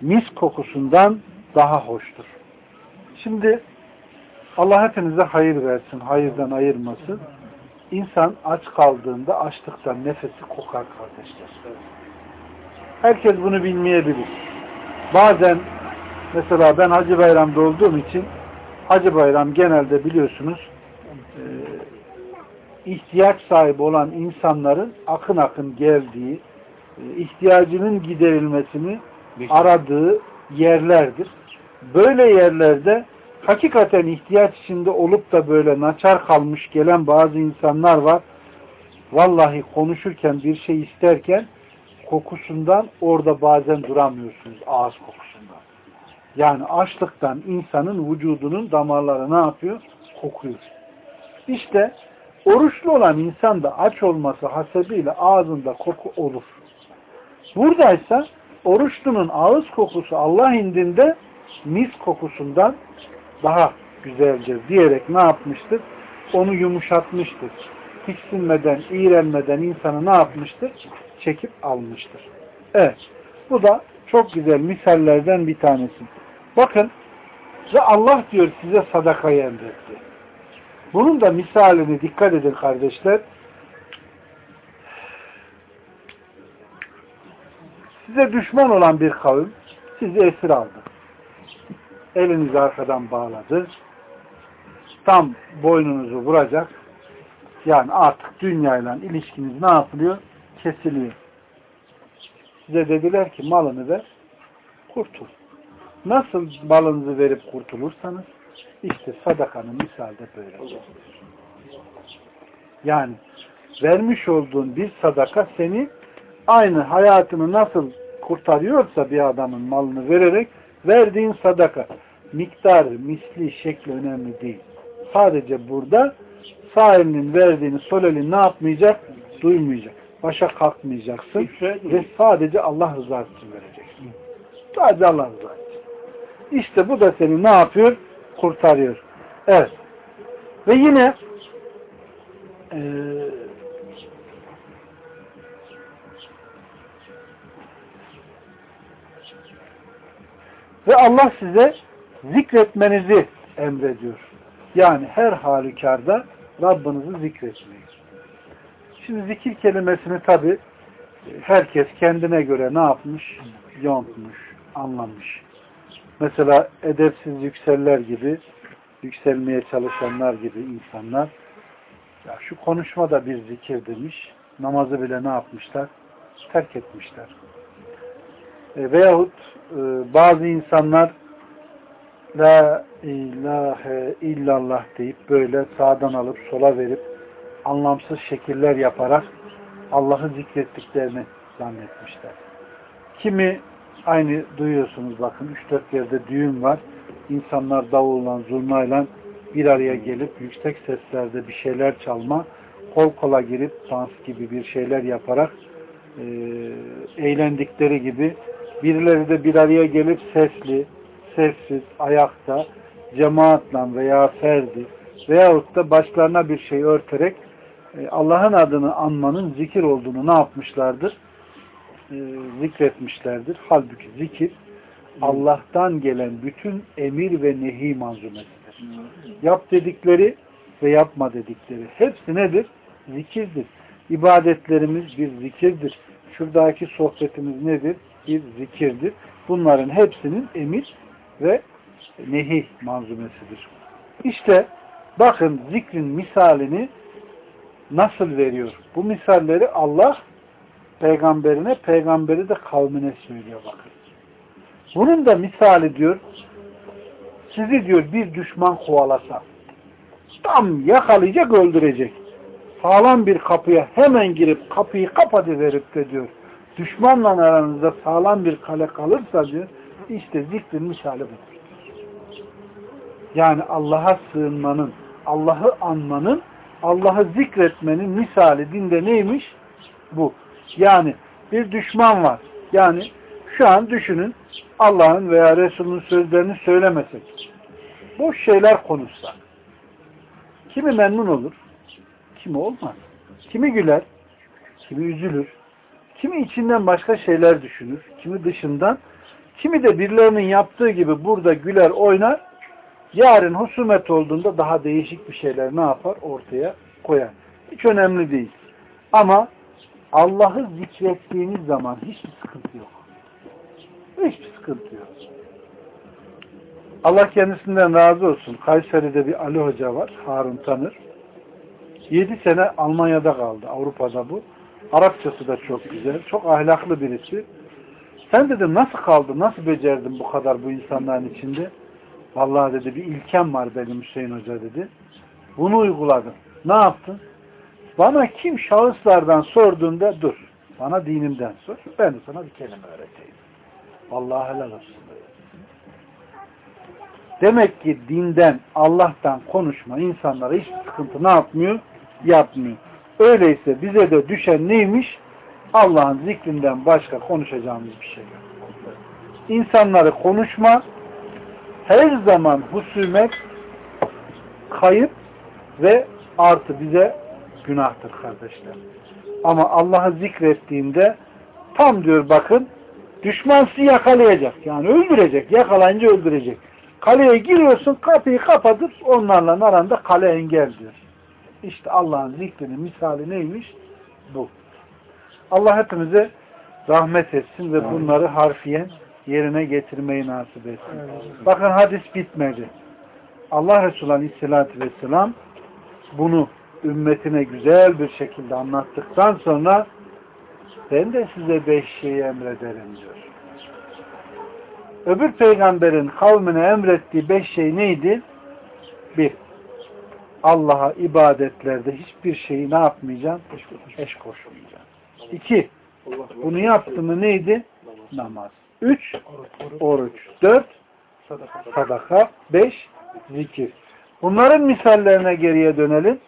mis kokusundan daha hoştur. Şimdi Allah hepinize hayır versin, hayırdan ayırmasın. İnsan aç kaldığında açlıktan nefesi kokar kardeşler. Herkes bunu bilmeyebilir. Bazen mesela ben Hacı Bayram'da olduğum için Hacı Bayram genelde biliyorsunuz ihtiyaç sahibi olan insanların akın akın geldiği, e, ihtiyacının giderilmesini aradığı yerlerdir. Böyle yerlerde hakikaten ihtiyaç içinde olup da böyle naçar kalmış gelen bazı insanlar var. Vallahi konuşurken bir şey isterken kokusundan orada bazen duramıyorsunuz ağız kokusundan. Yani açlıktan insanın vücudunun damarları ne yapıyor? Kokuyor. İşte oruçlu olan insan da aç olması hasebiyle ağzında koku olur. Buradaysa oruçlunun ağız kokusu Allah indinde mis kokusundan daha güzeldir diyerek ne yapmıştır? Onu yumuşatmıştır. Tiksinmeden, iğrenmeden insanı ne yapmıştır? Çekip almıştır. Evet. Bu da çok güzel misallerden bir tanesi. Bakın ve Allah diyor size sadakayı emretti. Bunun da misalini dikkat edin kardeşler. Size düşman olan bir kavim sizi esir aldı. Elinizi arkadan bağladı. Tam boynunuzu vuracak. Yani artık dünyayla ilişkiniz ne yapılıyor? Kesiliyor. Size dediler ki malını ver, kurtul. Nasıl malınızı verip kurtulursanız işte sadakanın misalde böyle. Yani vermiş olduğun bir sadaka seni aynı hayatını nasıl kurtarıyorsa bir adamın malını vererek verdiğin sadaka miktar, misli, şekli önemli değil. Sadece burada sağ elinin verdiğini sol elin ne yapmayacak? Duymayacak. Başa kalkmayacaksın ve sadece Allah rızası için vereceksin. Sadece Allah rızası için. İşte bu da seni ne yapıyor? Kurtarıyor. Evet. Ve yine e, ve Allah size zikretmenizi emrediyor. Yani her halükarda Rabbinizi zikretmeyi. Şimdi zikir kelimesini tabi herkes kendine göre ne yapmış? Yontmuş, anlamış. Mesela edepsiz yükseller gibi, yükselmeye çalışanlar gibi insanlar, ya şu konuşma da bir zikir demiş, namazı bile ne yapmışlar? Terk etmişler. E, veyahut e, bazı insanlar La ilahe illallah deyip böyle sağdan alıp sola verip anlamsız şekiller yaparak Allah'ı zikrettiklerini zannetmişler. Kimi aynı duyuyorsunuz bakın 3-4 yerde düğün var. İnsanlar davulla, zurnayla bir araya gelip yüksek seslerde bir şeyler çalma, kol kola girip dans gibi bir şeyler yaparak e, eğlendikleri gibi birileri de bir araya gelip sesli, sessiz, ayakta, cemaatla veya ferdi veyahut da başlarına bir şey örterek e, Allah'ın adını anmanın zikir olduğunu ne yapmışlardır? E, zikretmişlerdir. Halbuki zikir Allah'tan gelen bütün emir ve nehi manzumesidir. Yap dedikleri ve yapma dedikleri. Hepsi nedir? Zikirdir. İbadetlerimiz bir zikirdir. Şuradaki sohbetimiz nedir? Bir zikirdir. Bunların hepsinin emir ve nehi manzumesidir. İşte bakın zikrin misalini nasıl veriyor? Bu misalleri Allah peygamberine, peygamberi de kavmine söylüyor bakın. Bunun da misali diyor sizi diyor bir düşman kovalasa tam yakalayacak öldürecek. Sağlam bir kapıya hemen girip kapıyı kapatıverip de diyor düşmanla aranızda sağlam bir kale kalırsa diyor işte zikrin misali budur. Yani Allah'a sığınmanın, Allah'ı anmanın, Allah'ı zikretmenin misali dinde neymiş? Bu. Yani bir düşman var. Yani şu an düşünün Allah'ın veya Resul'ün sözlerini söylemesek. Boş şeyler konuşsa. Kimi memnun olur, kimi olmaz. Kimi güler, kimi üzülür, kimi içinden başka şeyler düşünür, kimi dışından, kimi de birilerinin yaptığı gibi burada güler, oynar, yarın husumet olduğunda daha değişik bir şeyler ne yapar? Ortaya koyar. Hiç önemli değil. Ama Allah'ı zikrettiğiniz zaman hiçbir sıkıntı yok. Hiçbir sıkıntı yok. Allah kendisinden razı olsun. Kayseri'de bir Ali Hoca var. Harun tanır. 7 sene Almanya'da kaldı. Avrupa'da bu. Arapçası da çok güzel. Çok ahlaklı birisi. Sen dedim nasıl kaldın? Nasıl becerdin bu kadar bu insanların içinde? Vallahi dedi bir ilkem var benim Hüseyin Hoca dedi. Bunu uyguladım. Ne yaptın? Bana kim şahıslardan sorduğunda dur. Bana dinimden sor. Ben de sana bir kelime öğreteyim. Vallahi helal olsun. Demek ki dinden, Allah'tan konuşma insanlara hiç sıkıntı ne yapmıyor? Yapmıyor. Öyleyse bize de düşen neymiş? Allah'ın zikrinden başka konuşacağımız bir şey yok. İnsanları konuşma, her zaman husumet, kayıp ve artı bize günahtır kardeşler. Ama Allah'ı zikrettiğinde tam diyor bakın düşman sizi yakalayacak. Yani öldürecek. Yakalayınca öldürecek. Kaleye giriyorsun kapıyı kapatır onlarla aranda kale engel diyor. İşte Allah'ın zikrinin misali neymiş? Bu. Allah hepimize rahmet etsin ve bunları harfiyen yerine getirmeyi nasip etsin. Bakın hadis bitmedi. Allah Resulü Aleyhisselatü Vesselam bunu ümmetine güzel bir şekilde anlattıktan sonra ben de size beş şeyi emrederim diyor. Öbür peygamberin kavmine emrettiği beş şey neydi? Bir, Allah'a ibadetlerde hiçbir şeyi ne yapmayacaksın? Eş koşulmayacaksın. İki, bunu yaptı mı neydi? Namaz. Üç, oruç. Dört, sadaka. Beş, zikir. Bunların misallerine geriye dönelim.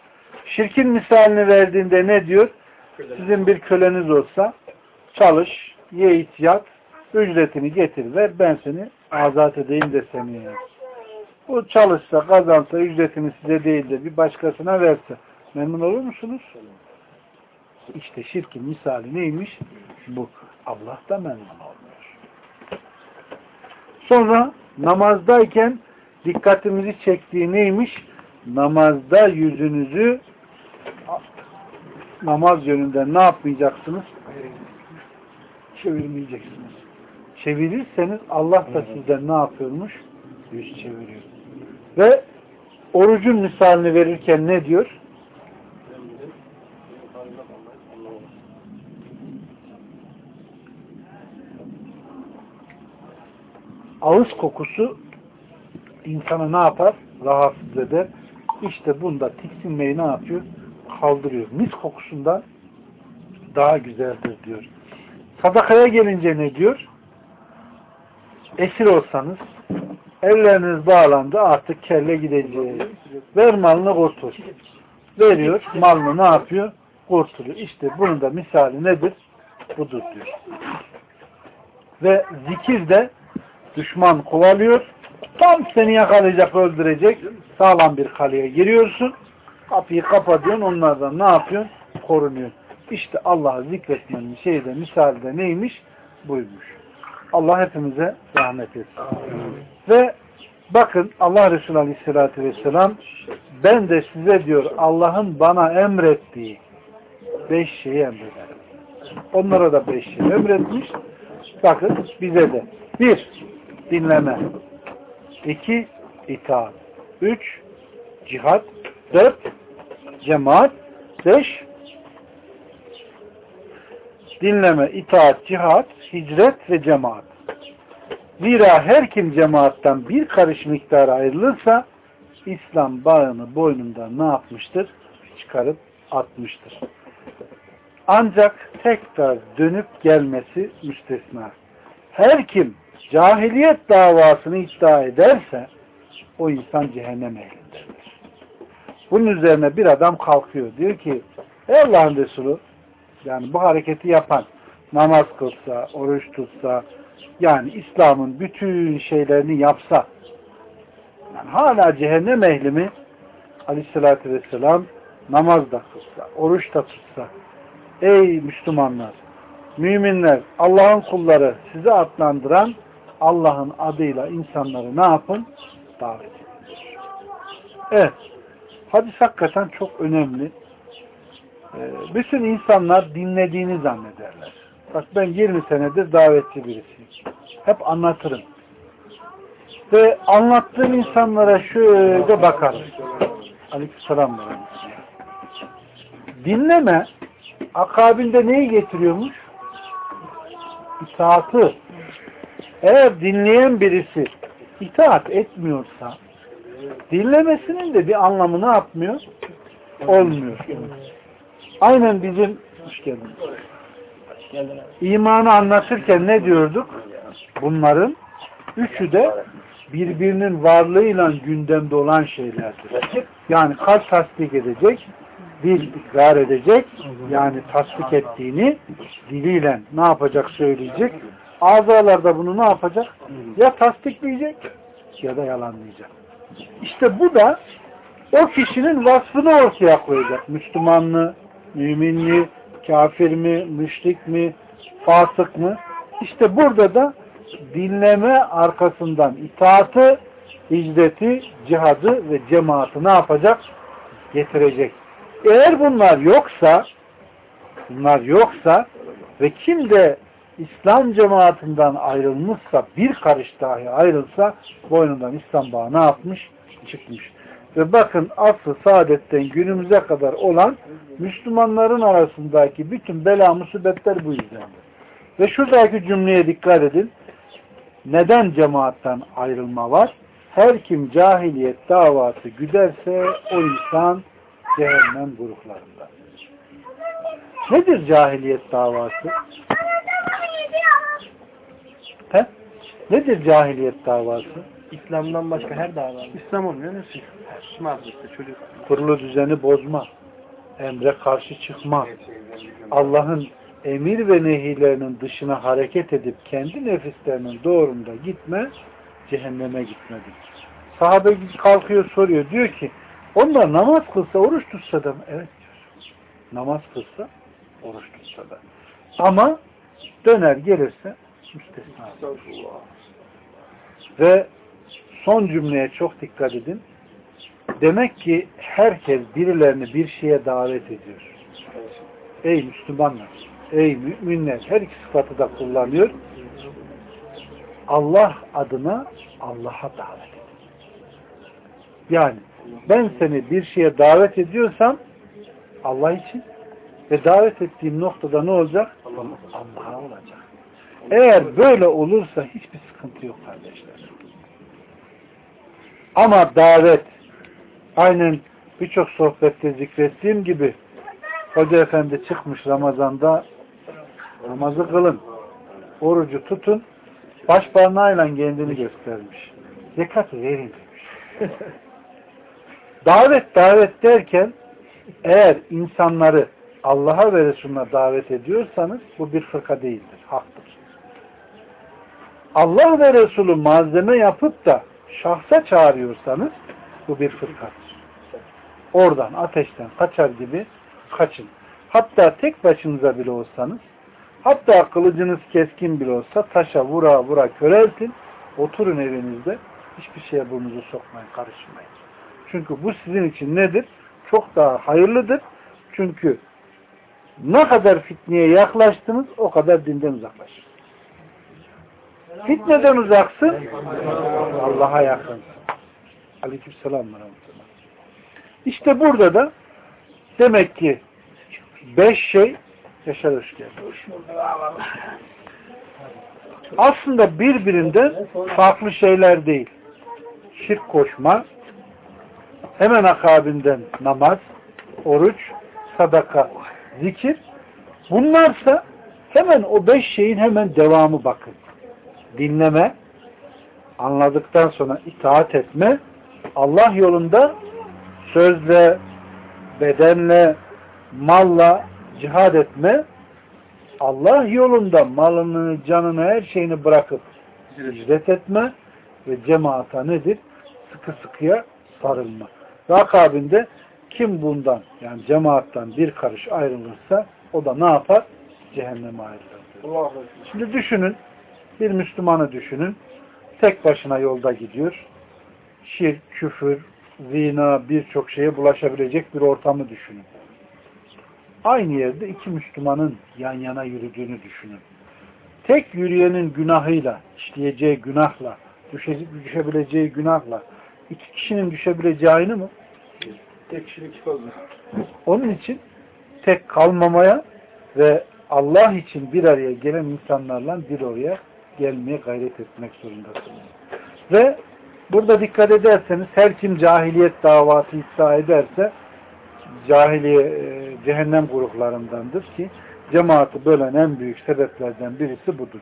Şirkin misalini verdiğinde ne diyor? Sizin bir köleniz olsa çalış, ye iç yat, ücretini getir ver ben seni azat edeyim de seni. Bu çalışsa, kazansa, ücretini size değil de bir başkasına verse memnun olur musunuz? İşte şirkin misali neymiş? Bu. Allah da memnun olmuyor. Sonra namazdayken dikkatimizi çektiği neymiş? Namazda yüzünüzü namaz yönünden ne yapmayacaksınız? Çevirmeyeceksiniz. Çevirirseniz Allah da sizden ne yapıyormuş? Yüz çeviriyor. Ve orucun misalini verirken ne diyor? Ağız kokusu insana ne yapar? Rahatsız eder. İşte bunda tiksinmeyi ne yapıyor? Kaldırıyor. Mis kokusundan daha güzeldir diyor. Sadakaya gelince ne diyor? Esir olsanız elleriniz bağlandı artık kelle gideceğiz. Ver malını kurtul. Veriyor. Malını ne yapıyor? Kurtuluyor. İşte bunun da misali nedir? Budur diyor. Ve zikir de düşman kovalıyor. Tam seni yakalayacak, öldürecek. Sağlam bir kaleye giriyorsun. Kapıyı kapatıyorsun. Onlardan ne yapıyorsun? Korunuyor. İşte Allah'ı zikretmenin şeyde, misalde neymiş? Buymuş. Allah hepimize rahmet etsin. Ve bakın Allah Resulü Aleyhisselatü Vesselam ben de size diyor Allah'ın bana emrettiği beş şeyi emrederim. Onlara da beş şey emretmiş. Bakın bize de. Bir, dinleme. İki, itaat. Üç, cihat. Dört, cemaat. Beş, dinleme, itaat, cihat, hicret ve cemaat. Zira her kim cemaattan bir karış miktarı ayrılırsa İslam bağını boynundan ne yapmıştır? Çıkarıp atmıştır. Ancak tekrar dönüp gelmesi müstesna. Her kim cahiliyet davasını iddia ederse o insan cehennem ehlindendir. Bunun üzerine bir adam kalkıyor. Diyor ki ey Allah'ın Resulü yani bu hareketi yapan namaz kılsa, oruç tutsa yani İslam'ın bütün şeylerini yapsa yani hala cehennem ehli mi aleyhissalatü vesselam namaz da kılsa, oruç da tutsa ey Müslümanlar müminler, Allah'ın kulları sizi adlandıran Allah'ın adıyla insanları ne yapın? Davet edin. Evet. Hadis hakikaten çok önemli. Ee, bütün insanlar dinlediğini zannederler. Bak ben 20 senedir davetçi birisiyim. Hep anlatırım. Ve anlattığım insanlara şöyle bakarım. Aleykümselam. Dinleme akabinde neyi getiriyormuş? İtaatı. Eğer dinleyen birisi itaat etmiyorsa dinlemesinin de bir anlamı ne yapmıyor? Olmuyor. Aynen bizim. İmanı anlatırken ne diyorduk? Bunların üçü de birbirinin varlığıyla gündemde olan şeylerdir. Yani kalp tasdik edecek, dil ikrar edecek, yani tasdik ettiğini diliyle ne yapacak söyleyecek. Azalar da bunu ne yapacak? Ya tasdikleyecek ya da yalanlayacak. İşte bu da o kişinin vasfını ortaya koyacak. Müslümanlığı, müminliği, kafir mi, müşrik mi, fasık mı? İşte burada da dinleme arkasından itaatı, hicreti, cihadı ve cemaati ne yapacak? Getirecek. Eğer bunlar yoksa bunlar yoksa ve kim de İslam cemaatinden ayrılmışsa bir karış dahi ayrılsa boynundan İslam bağı ne yapmış? Çıkmış. Ve bakın aslı saadetten günümüze kadar olan Müslümanların arasındaki bütün bela musibetler bu yüzdendir. Ve şuradaki cümleye dikkat edin. Neden cemaatten ayrılma var? Her kim cahiliyet davası güderse o insan cehennem gruplarında. Nedir cahiliyet davası? He? Nedir cahiliyet davası? İslam'dan başka her dava. İslam olmuyor nesi? Şımaz işte çocuk. Kurulu düzeni bozma. Emre karşı çıkma. Allah'ın emir ve nehilerinin dışına hareket edip kendi nefislerinin doğrunda gitme, cehenneme gitmedir. Sahabe kalkıyor soruyor. Diyor ki onlar namaz kılsa, oruç tutsa da mı? Evet diyor. Namaz kılsa, oruç tutsa da. Ama döner gelirse müstesna. Ve son cümleye çok dikkat edin. Demek ki herkes birilerini bir şeye davet ediyor. Ey Müslümanlar, ey müminler her iki sıfatı da kullanıyor. Allah adına Allah'a davet edin. Yani ben seni bir şeye davet ediyorsam Allah için ve davet ettiğim noktada ne olacak? Allah'a olacak. Eğer böyle olursa hiçbir sıkıntı yok kardeşler. Ama davet aynen birçok sohbette zikrettiğim gibi Hoca Efendi çıkmış Ramazan'da namazı kılın, orucu tutun, baş parmağıyla kendini göstermiş. Zekat verin demiş. davet davet derken eğer insanları Allah'a ve Resulüne davet ediyorsanız bu bir fırka değildir, haktır. Allah ve Resulü malzeme yapıp da şahsa çağırıyorsanız bu bir fırkadır. Oradan ateşten kaçar gibi kaçın. Hatta tek başınıza bile olsanız hatta kılıcınız keskin bile olsa taşa vura vura köreltin oturun evinizde hiçbir şeye burnunuzu sokmayın, karışmayın. Çünkü bu sizin için nedir? Çok daha hayırlıdır. Çünkü ne kadar fitneye yaklaştınız o kadar dinden uzaklaşırsınız. Fitneden uzaksın Allah'a yakınsın. Aleykümselam ve İşte burada da demek ki beş şey Yaşar aslında birbirinden farklı şeyler değil. Şirk koşma, hemen akabinden namaz, oruç, sadaka, zikir. Bunlarsa hemen o beş şeyin hemen devamı bakın. Dinleme, anladıktan sonra itaat etme, Allah yolunda sözle, bedenle, malla cihad etme, Allah yolunda malını, canını, her şeyini bırakıp hicret etme ve cemaata nedir? Sıkı sıkıya sarılma. Ve akabinde kim bundan yani cemaattan bir karış ayrılırsa o da ne yapar? Cehenneme ayrılır. Şimdi düşünün bir Müslümanı düşünün tek başına yolda gidiyor. Şirk, küfür, zina birçok şeye bulaşabilecek bir ortamı düşünün. Aynı yerde iki Müslümanın yan yana yürüdüğünü düşünün. Tek yürüyenin günahıyla, işleyeceği günahla, düşe, düşebileceği günahla iki kişinin düşebileceği aynı mı? Tek kişilik fazla. Onun için tek kalmamaya ve Allah için bir araya gelen insanlarla bir oraya gelmeye gayret etmek zorundasınız. Ve burada dikkat ederseniz her kim cahiliyet davatı iddia ederse cahiliye e, cehennem gruplarındandır ki cemaati bölen en büyük sebeplerden birisi budur.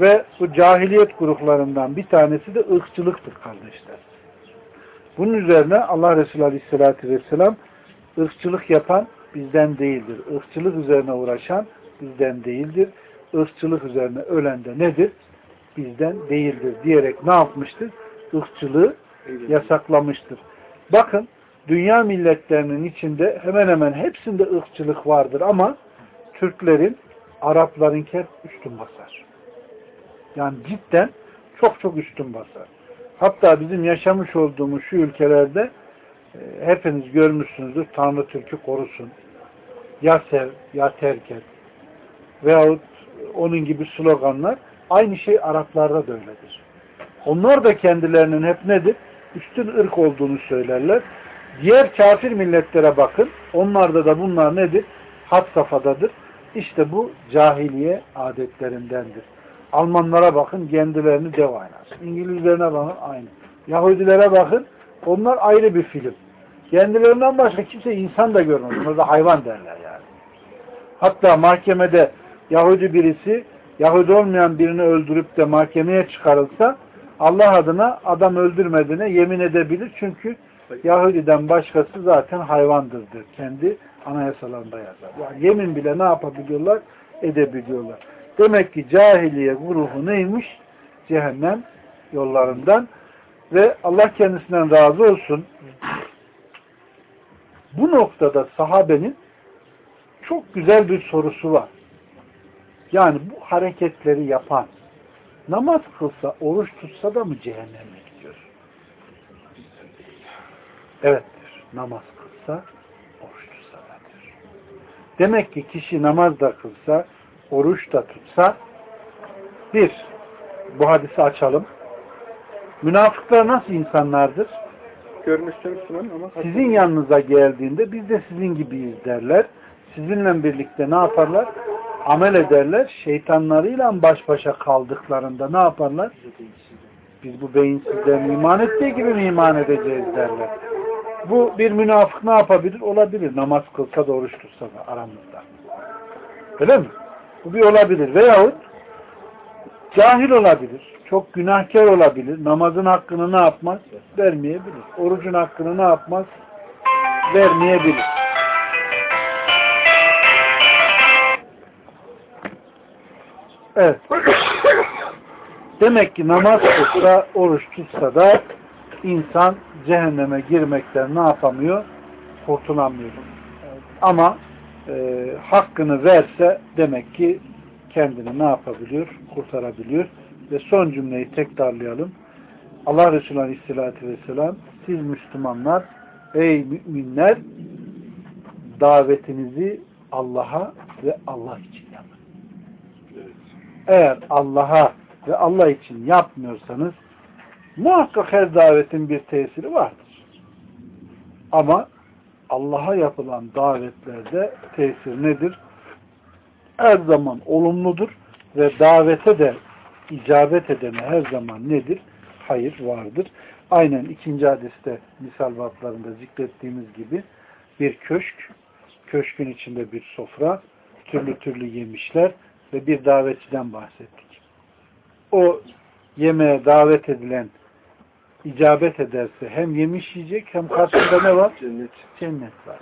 Ve bu cahiliyet gruplarından bir tanesi de ırkçılıktır kardeşler. Bunun üzerine Allah Resulü Aleyhisselatü Vesselam ırkçılık yapan bizden değildir. Irkçılık üzerine uğraşan bizden değildir. Irkçılık üzerine ölen de nedir? Bizden değildir diyerek ne yapmıştır? Irkçılığı yasaklamıştır. Bakın dünya milletlerinin içinde hemen hemen hepsinde ırkçılık vardır ama Türklerin, Arapların hep üstün basar. Yani cidden çok çok üstün basar. Hatta bizim yaşamış olduğumuz şu ülkelerde e, hepiniz görmüşsünüzdür Tanrı Türk'ü korusun. Ya sev ya terk et. Veyahut onun gibi sloganlar aynı şey Araplarda da öyledir. Onlar da kendilerinin hep nedir? Üstün ırk olduğunu söylerler. Diğer kafir milletlere bakın. Onlarda da bunlar nedir? Hat safhadadır. İşte bu cahiliye adetlerindendir. Almanlara bakın kendilerini dev aynası. İngilizlerine bakın aynı. Yahudilere bakın onlar ayrı bir film. Kendilerinden başka kimse insan da görmez. Onlar da hayvan derler yani. Hatta mahkemede Yahudi birisi Yahudi olmayan birini öldürüp de mahkemeye çıkarılsa Allah adına adam öldürmediğine yemin edebilir. Çünkü Yahudiden başkası zaten hayvandır diyor. Kendi anayasalarında yazar. Yani yemin bile ne yapabiliyorlar? Edebiliyorlar. Demek ki cahiliye grubu neymiş? Cehennem yollarından ve Allah kendisinden razı olsun. Bu noktada sahabenin çok güzel bir sorusu var. Yani bu hareketleri yapan namaz kılsa, oruç tutsa da mı cehenneme gidiyor? Evettir. Namaz kılsa, oruç tutsa da diyor. Demek ki kişi namaz da kılsa, oruç da tutsa bir, bu hadisi açalım. Münafıklar nasıl insanlardır? Görünüşte Müslüman ama Sizin yanınıza geldiğinde biz de sizin gibiyiz derler. Sizinle birlikte ne yaparlar? Amel ederler. Şeytanlarıyla baş başa kaldıklarında ne yaparlar? Biz bu beyinsizlerin iman ettiği gibi mi iman edeceğiz derler. Bu bir münafık ne yapabilir? Olabilir. Namaz kılsa da oruç tutsa da aramızda. Öyle mi? Bu bir olabilir. Veyahut cahil olabilir. Çok günahkar olabilir. Namazın hakkını ne yapmaz? Vermeyebilir. Orucun hakkını ne yapmaz? Vermeyebilir. Evet. Demek ki namaz tutsa, oruç tutsa da insan cehenneme girmekten ne yapamıyor? Kurtulamıyor. Ama e, hakkını verse demek ki kendini ne yapabiliyor? Kurtarabiliyor. Ve son cümleyi tekrarlayalım. Allah Resulü Aleyhisselatü Vesselam siz Müslümanlar ey müminler davetinizi Allah'a ve Allah için. Eğer Allah'a ve Allah için yapmıyorsanız muhakkak her davetin bir tesiri vardır. Ama Allah'a yapılan davetlerde tesir nedir? Her zaman olumludur ve davete de icabet edene her zaman nedir? Hayır vardır. Aynen ikinci hadiste misal vaplarında zikrettiğimiz gibi bir köşk, köşkün içinde bir sofra, türlü türlü yemişler ve bir davetçiden bahsettik. O yemeğe davet edilen icabet ederse hem yemiş yiyecek hem karşında ne var? Cennet. Cennet var.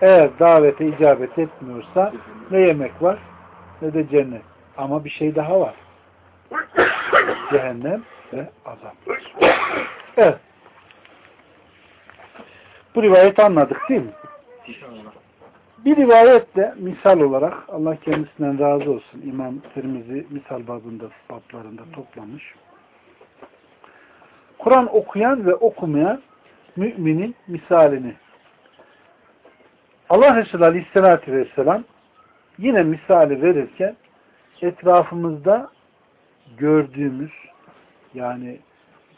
Eğer davete icabet etmiyorsa ne yemek var ne de cennet. Ama bir şey daha var. [COUGHS] Cehennem ve azap. Evet. Bu rivayeti anladık değil mi? Bir rivayet de misal olarak Allah kendisinden razı olsun. İmam Tirmizi misal babında bablarında toplamış. Kur'an okuyan ve okumayan müminin misalini Allah Resulü Aleyhisselatü Vesselam yine misali verirken etrafımızda gördüğümüz yani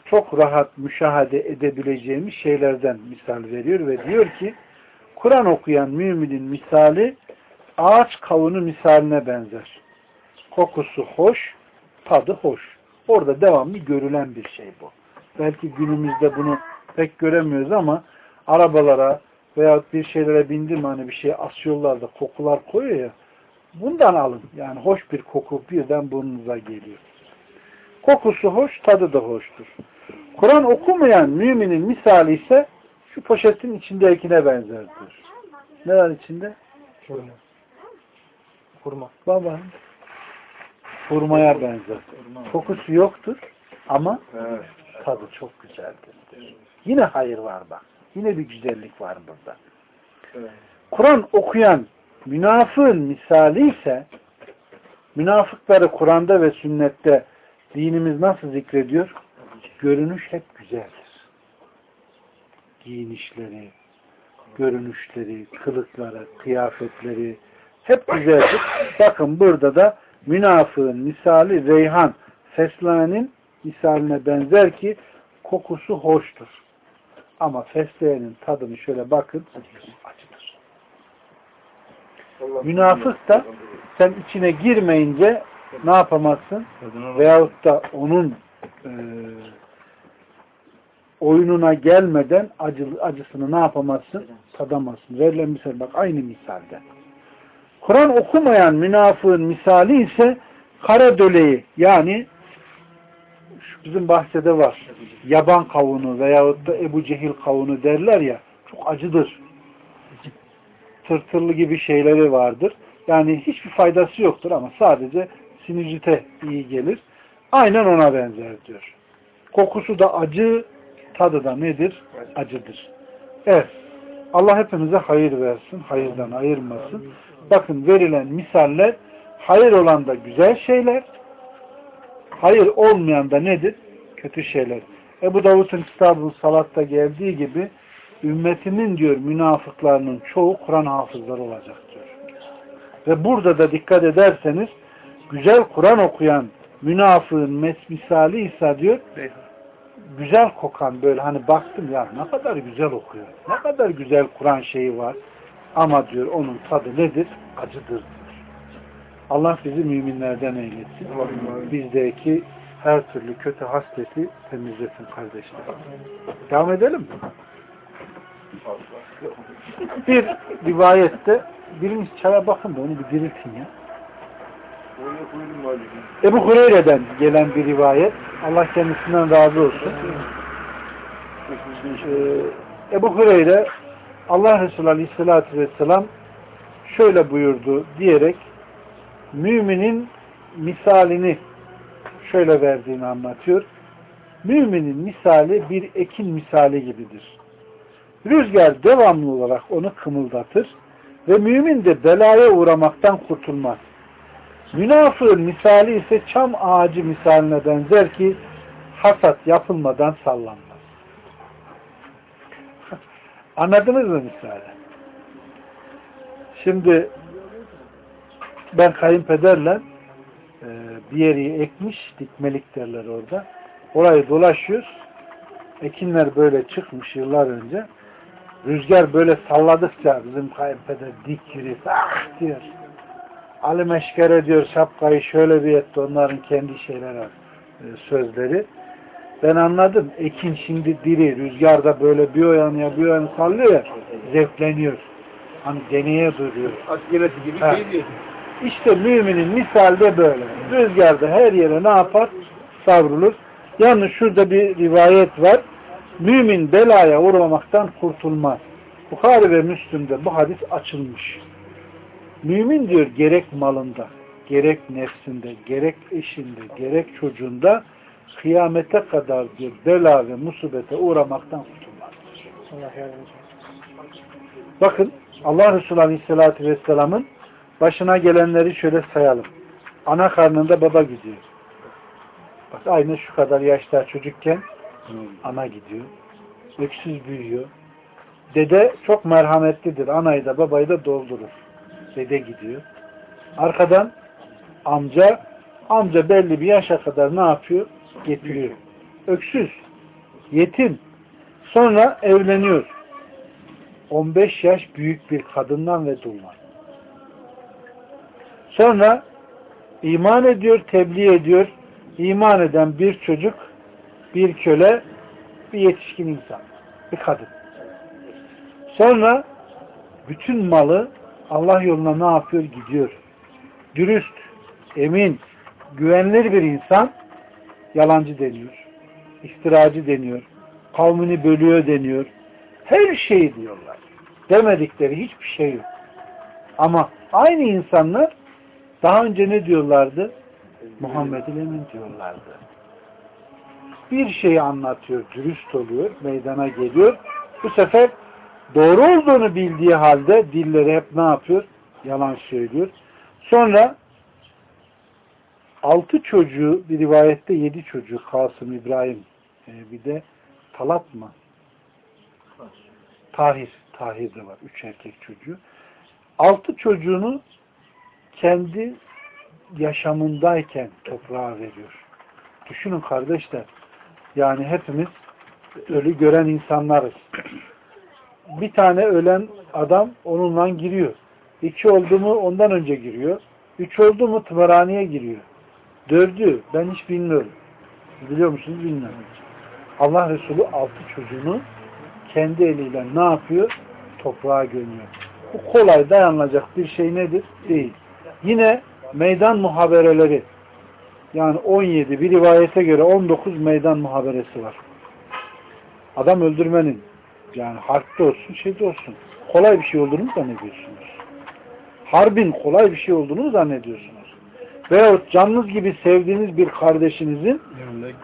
çok rahat müşahede edebileceğimiz şeylerden misal veriyor ve diyor ki Kur'an okuyan müminin misali ağaç kavunu misaline benzer. Kokusu hoş, tadı hoş. Orada devamlı görülen bir şey bu. Belki günümüzde bunu pek göremiyoruz ama arabalara veya bir şeylere bindim hani bir şeye asıyorlar da kokular koyuyor ya bundan alın. Yani hoş bir koku birden burnunuza geliyor. Kokusu hoş, tadı da hoştur. Kur'an okumayan müminin misali ise şu poşetin içindekine benzerdir. Ne var içinde? Hurma. Hurma. Baba. Hurmaya benzer. Kokusu yoktur ama Evet. tadı çok güzeldir. Yine hayır var bak. Yine bir güzellik var burada. Evet. Kur'an okuyan münafığın misali ise münafıkları Kur'an'da ve sünnette dinimiz nasıl zikrediyor? Görünüş hep güzeldir. Giyinişleri, görünüşleri, kılıkları, kıyafetleri hep güzeldir. Bakın burada da münafığın misali reyhan, fesleğenin misaline benzer ki kokusu hoştur. Ama fesleğenin tadını şöyle bakın acıdır. Münafık da sen içine girmeyince ne yapamazsın? Veyahut da onun e, oyununa gelmeden acı, acısını ne yapamazsın? Tadamazsın. Verilen misal bak aynı misalde. Kur'an okumayan münafığın misali ise kara döleği yani bizim bahçede var. Yaban kavunu veyahut da Ebu Cehil kavunu derler ya çok acıdır. Tırtırlı gibi şeyleri vardır. Yani hiçbir faydası yoktur ama sadece sinüzite iyi gelir. Aynen ona benzer diyor. Kokusu da acı, tadı da nedir? Acıdır. Evet. Allah hepimize hayır versin, hayırdan ayırmasın. Bakın verilen misaller hayır olan da güzel şeyler, hayır olmayan da nedir? Kötü şeyler. Ebu Davud'un kitabı salatta geldiği gibi ümmetimin diyor münafıklarının çoğu Kur'an hafızları olacak diyor. Ve burada da dikkat ederseniz güzel Kur'an okuyan münafığın misali ise diyor güzel kokan böyle hani baktım ya ne kadar güzel okuyor. Ne kadar güzel Kur'an şeyi var. Ama diyor onun tadı nedir? Acıdır diyor. Allah bizi müminlerden eylesin. Bizdeki her türlü kötü hasleti temizlesin kardeşler. Devam edelim mi? Bir rivayette biriniz çaya bakın da onu bir diriltin ya. Ebu Hureyre'den gelen bir rivayet. Allah kendisinden razı olsun. Ee, Ebu Hureyre Allah Resulü Aleyhisselatü Vesselam şöyle buyurdu diyerek müminin misalini şöyle verdiğini anlatıyor. Müminin misali bir ekin misali gibidir. Rüzgar devamlı olarak onu kımıldatır ve mümin de belaya uğramaktan kurtulmaz. Münafığın misali ise çam ağacı misaline benzer ki hasat yapılmadan sallanmaz. [LAUGHS] Anladınız mı misali? Şimdi ben kayınpederle e, bir yeri ekmiş, dikmelik derler orada. Orayı dolaşıyoruz. Ekinler böyle çıkmış yıllar önce. Rüzgar böyle salladıkça bizim kayınpeder dik yürüyor. Ah diyor. Ali Meşkere diyor şapkayı şöyle bir etti onların kendi şeyleri var, e, sözleri. Ben anladım. Ekin şimdi diri. Rüzgarda böyle bir o yanıya bir o yana sallıyor ya. Zevkleniyor. Hani deneye duruyor. Askereti gibi Ha. şey diyor. İşte müminin misalde böyle. Rüzgarda her yere ne yapar? Savrulur. Yalnız şurada bir rivayet var. Mümin belaya uğramaktan kurtulmaz. Bukhari ve Müslüm'de bu hadis açılmış. Mümin diyor gerek malında, gerek nefsinde, gerek eşinde, gerek çocuğunda kıyamete kadar diyor bela ve musibete uğramaktan kurtulmaz. Bakın Allah Resulü Aleyhisselatü Vesselam'ın başına gelenleri şöyle sayalım. Ana karnında baba gidiyor. Bak aynı şu kadar yaşta çocukken ana gidiyor. Öksüz büyüyor. Dede çok merhametlidir. Anayı da babayı da doldurur. Dede gidiyor. Arkadan amca amca belli bir yaşa kadar ne yapıyor? Getiriyor. Öksüz. Yetim. Sonra evleniyor. 15 yaş büyük bir kadından ve duldan. Sonra iman ediyor, tebliğ ediyor. İman eden bir çocuk, bir köle, bir yetişkin insan, bir kadın. Sonra bütün malı Allah yoluna ne yapıyor? Gidiyor. Dürüst, emin, güvenilir bir insan yalancı deniyor. İftiracı deniyor. Kavmini bölüyor deniyor. Her şey diyorlar. Demedikleri hiçbir şey yok. Ama aynı insanlar daha önce ne diyorlardı? Muhammed-i Emin diyorlardı. Bir şeyi anlatıyor, dürüst oluyor, meydana geliyor. Bu sefer doğru olduğunu bildiği halde dilleri hep ne yapıyor? Yalan söylüyor. Sonra altı çocuğu, bir rivayette yedi çocuğu, Kasım, İbrahim, e, bir de Talat mı? Tahir, Tahir de var. Üç erkek çocuğu. Altı çocuğunu kendi yaşamındayken toprağa veriyor. Düşünün kardeşler. Yani hepimiz ölü gören insanlarız. Bir tane ölen adam onunla giriyor. İki oldu mu ondan önce giriyor. Üç oldu mu tımarhaneye giriyor. Dördü ben hiç bilmiyorum. Biliyor musunuz bilmiyorum. Allah Resulü altı çocuğunu kendi eliyle ne yapıyor? Toprağa gömüyor. Bu kolay dayanılacak bir şey nedir? Değil. Yine meydan muhabereleri yani 17 bir rivayete göre 19 meydan muhaberesi var. Adam öldürmenin yani harpte olsun şeyde olsun kolay bir şey olduğunu mu zannediyorsunuz? Harbin kolay bir şey olduğunu mu zannediyorsunuz? Veyahut canınız gibi sevdiğiniz bir kardeşinizin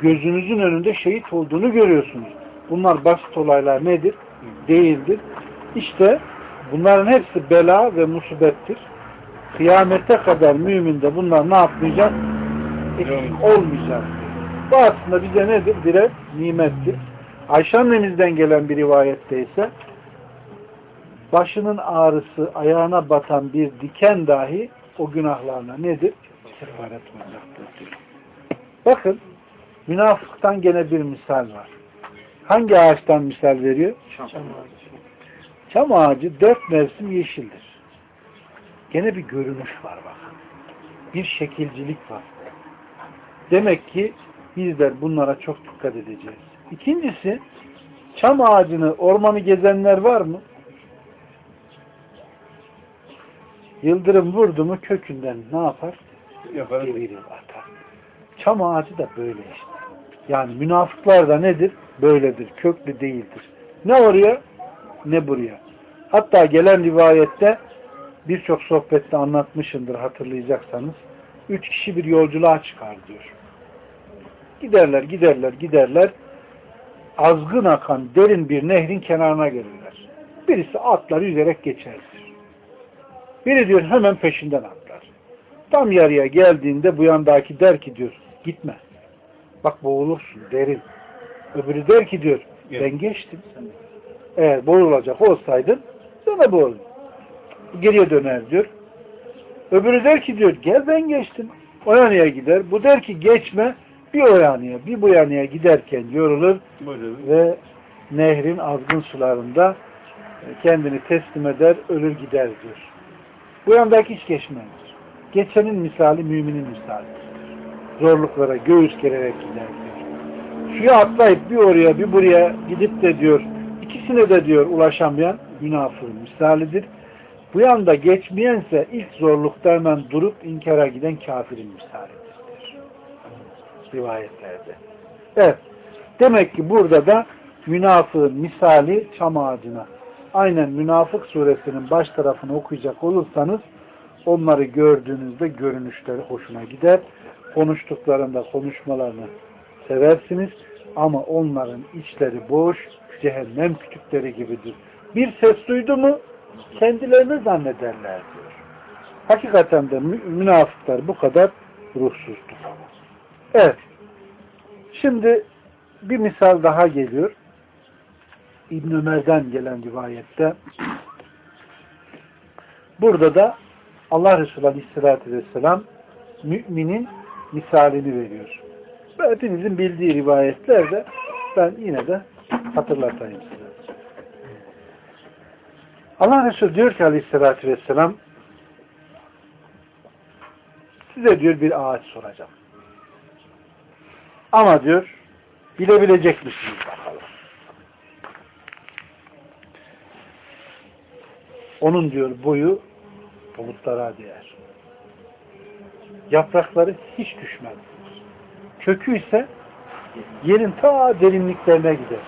gözünüzün önünde şehit olduğunu görüyorsunuz. Bunlar basit olaylar nedir? Değildir. İşte bunların hepsi bela ve musibettir. Kıyamete kadar müminde bunlar ne yapmayacak? Eksik olmayacak. Bu aslında bize nedir? Birer nimettir. Ayşe annemizden gelen bir rivayette ise başının ağrısı, ayağına batan bir diken dahi o günahlarına nedir? Sefaret olacaktır. Bakın münafıktan gene bir misal var. Hangi ağaçtan misal veriyor? Çam ağacı. Çam ağacı dört mevsim yeşildir. Gene bir görünüş var bakın. Bir şekilcilik var. Demek ki bizler bunlara çok dikkat edeceğiz. İkincisi çam ağacını, ormanı gezenler var mı? Yıldırım vurdu mu kökünden ne yapar? Yaparız. Devirir atar. Çam ağacı da böyle işte. Yani münafıklar da nedir? Böyledir. Köklü değildir. Ne oraya ne buraya. Hatta gelen rivayette birçok sohbette anlatmışımdır hatırlayacaksanız. Üç kişi bir yolculuğa çıkar diyor. Giderler, giderler, giderler. Azgın akan derin bir nehrin kenarına gelirler. Birisi atlar yüzerek geçerdir. Biri diyor hemen peşinden atlar. Tam yarıya geldiğinde bu yandaki der ki diyor gitme. Bak boğulursun derin. Öbürü der ki diyor ben geçtim. Eğer boğulacak olsaydın sana boğulur. Geriye döner diyor. Öbürü der ki diyor gel ben geçtim. O yanıya gider. Bu der ki geçme. Bir o yanıya bir bu yanıya giderken yorulur Buyurun. ve nehrin azgın sularında kendini teslim eder, ölür gider diyor. Bu yandaki hiç geçmez. geçenin misali müminin misalidir. Zorluklara göğüs gererek gider diyor. Suya atlayıp bir oraya bir buraya gidip de diyor ikisine de diyor ulaşamayan münafığın misalidir. Bu yanda geçmeyense ilk zorlukta hemen durup inkara giden kafirin misalidir. Rivayetlerde. Evet. Demek ki burada da münafığın misali çam ağacına. Aynen Münafık suresinin baş tarafını okuyacak olursanız onları gördüğünüzde görünüşleri hoşuna gider. Konuştuklarında konuşmalarını seversiniz ama onların içleri boş, cehennem kütükleri gibidir. Bir ses duydu mu kendilerini zannederler diyor. Hakikaten de münafıklar bu kadar ruhsuzdur. Evet. Şimdi bir misal daha geliyor. İbn Ömer'den gelen rivayette burada da Allah Resulü Aleyhisselatü Vesselam müminin misalini veriyor. Ve hepinizin bildiği rivayetlerde ben yine de hatırlatayım size. Allah Resulü diyor ki Aleyhisselatü Vesselam size diyor bir ağaç soracağım. Ama diyor bilebilecek misiniz bakalım. Onun diyor boyu bulutlara değer. Yaprakları hiç düşmez. Kökü ise yerin ta derinliklerine gider.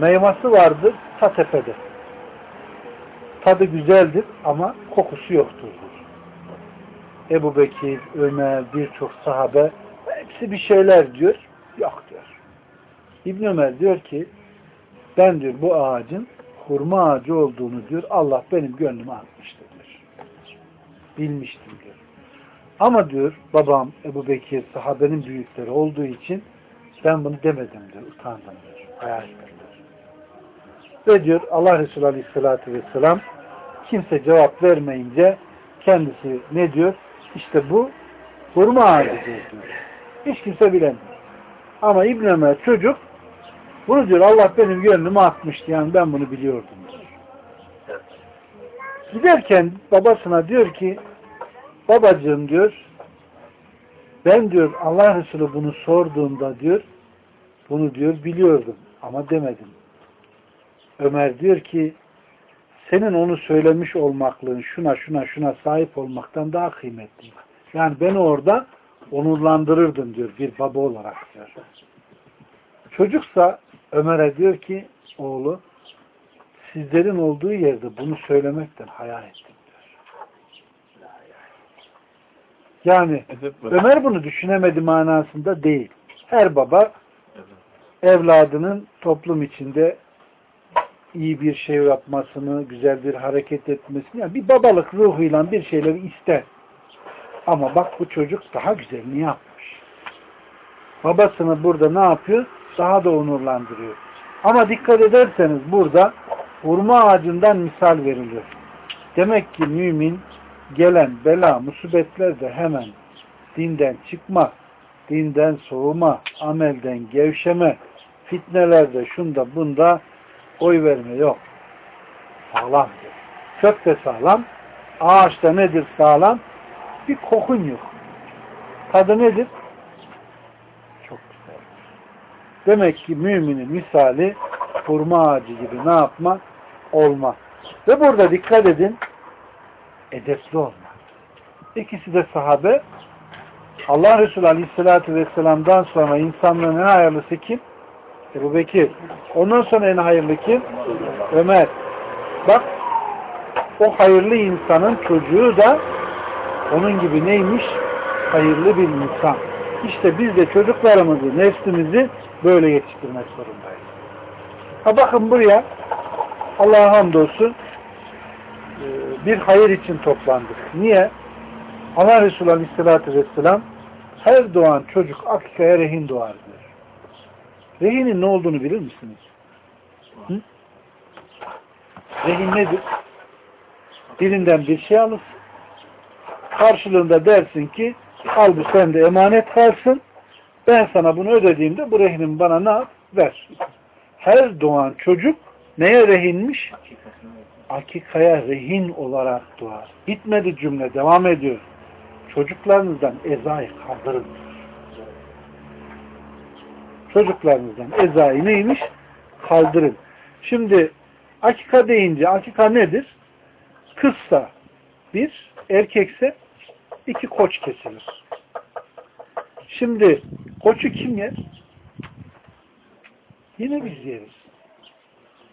Meyvası vardır ta tepede. Tadı güzeldir ama kokusu yoktur. Ebu Bekir, Ömer, birçok sahabe hepsi bir şeyler diyor. Yok diyor. İbn Ömer diyor ki ben diyor bu ağacın hurma ağacı olduğunu diyor Allah benim gönlüme atmıştır diyor. Bilmiştim diyor. Ama diyor babam Ebu Bekir sahabenin büyükleri olduğu için ben bunu demedim diyor. Utandım diyor. Hayal diyor. Ve diyor Allah Resulü Aleyhisselatü Vesselam kimse cevap vermeyince kendisi ne diyor? İşte bu hurma ağacı diyor. Hiç kimse bilemiyor. Ama İbn Ömer çocuk bunu diyor Allah benim gönlüme atmıştı yani ben bunu biliyordum diyor. Giderken babasına diyor ki babacığım diyor ben diyor Allah Resulü bunu sorduğunda diyor bunu diyor biliyordum ama demedim. Ömer diyor ki senin onu söylemiş olmaklığın şuna şuna şuna sahip olmaktan daha kıymetli. Yani beni orada onurlandırırdın diyor bir baba olarak diyor. Çocuksa Ömer'e diyor ki oğlu sizlerin olduğu yerde bunu söylemekten hayal ettim diyor. Yani Ömer bunu düşünemedi manasında değil. Her baba evladının toplum içinde iyi bir şey yapmasını, güzel bir hareket etmesini, yani bir babalık ruhuyla bir şeyleri ister. Ama bak bu çocuk daha güzelini yapmış. Babasını burada ne yapıyor? Daha da onurlandırıyor. Ama dikkat ederseniz burada hurma ağacından misal veriliyor. Demek ki mümin gelen bela, musibetler de hemen dinden çıkma, dinden soğuma, amelden gevşeme, fitnelerde şunda bunda oy verme yok. Sağlam. Kök de sağlam. Ağaçta nedir sağlam? Bir kokun yok. Tadı nedir? Çok güzel. Demek ki müminin misali hurma ağacı gibi ne yapma? Olma. Ve burada dikkat edin edepli olma. İkisi de sahabe Allah Resulü Aleyhisselatü Vesselam'dan sonra insanlığın en hayırlısı kim? Ebu Bekir. Ondan sonra en hayırlı kim? Ömer. Bak o hayırlı insanın çocuğu da onun gibi neymiş? Hayırlı bir insan. İşte biz de çocuklarımızı, nefsimizi böyle yetiştirmek zorundayız. Ha bakın buraya Allah'a hamdolsun e, bir hayır için toplandık. Niye? Allah Resulü Aleyhisselatü Vesselam her doğan çocuk akikaya rehin doğar diyor. Rehinin ne olduğunu bilir misiniz? Hı? Rehin nedir? Birinden bir şey alırsın. Karşılığında dersin ki al bu sende emanet kalsın. Ben sana bunu ödediğimde bu rehinin bana ne yap? Ver. Her doğan çocuk neye rehinmiş? Akikaya rehin olarak doğar. Bitmedi cümle. Devam ediyor. çocuklarınızdan ezayı kaldırın. Çocuklarınızdan ezayı neymiş? Kaldırın. Şimdi akika deyince akika nedir? Kızsa bir, erkekse iki koç kesilir. Şimdi koçu kim yer? Yine biz yeriz.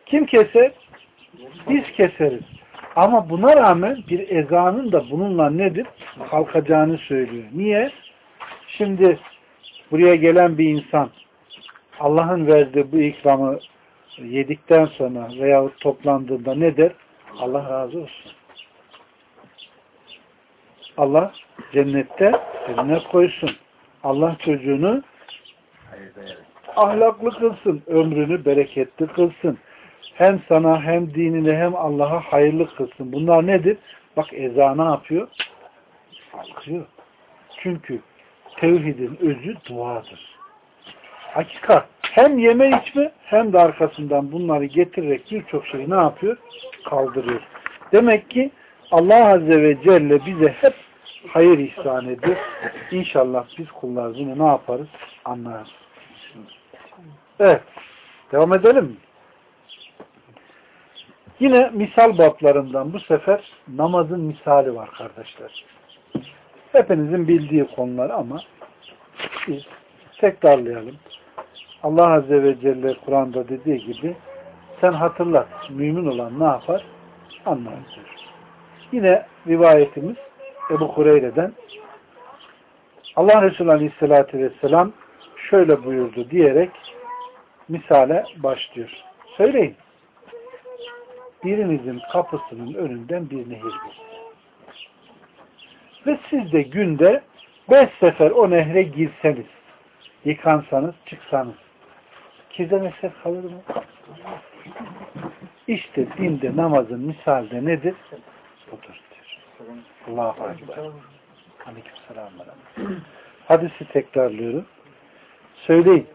Kim keser? Biz keseriz. Ama buna rağmen bir ezanın da bununla nedir? Kalkacağını söylüyor. Niye? Şimdi buraya gelen bir insan Allah'ın verdiği bu ikramı yedikten sonra veyahut toplandığında ne der? Allah razı olsun. Allah cennette cennet koysun. Allah çocuğunu ahlaklı kılsın. Ömrünü bereketli kılsın. Hem sana hem dinine hem Allah'a hayırlı kılsın. Bunlar nedir? Bak eza ne yapıyor? Kalkıyor. Çünkü tevhidin özü duadır. Hakikat hem yeme içme hem de arkasından bunları getirerek birçok şeyi ne yapıyor? Kaldırıyor. Demek ki Allah Azze ve Celle bize hep hayır ihsan ediyor. İnşallah biz kullar bunu ne yaparız? Anlarız. Evet. Devam edelim mi? Yine misal bablarından bu sefer namazın misali var kardeşler. Hepinizin bildiği konular ama biz tekrarlayalım. Allah Azze ve Celle Kur'an'da dediği gibi sen hatırlat. Mümin olan ne yapar? Anlar. Yine rivayetimiz Ebu Hureyre'den Allah Resulü Aleyhisselatü Vesselam şöyle buyurdu diyerek misale başlıyor. Söyleyin. Birinizin kapısının önünden bir nehir geçti. Ve siz de günde beş sefer o nehre girseniz, yıkansanız, çıksanız, kirden eser kalır mı? İşte dinde namazın misalde nedir? Budur. Allahu Ekber. Aleykümselam. Hadisi tekrarlıyorum. Söyleyin.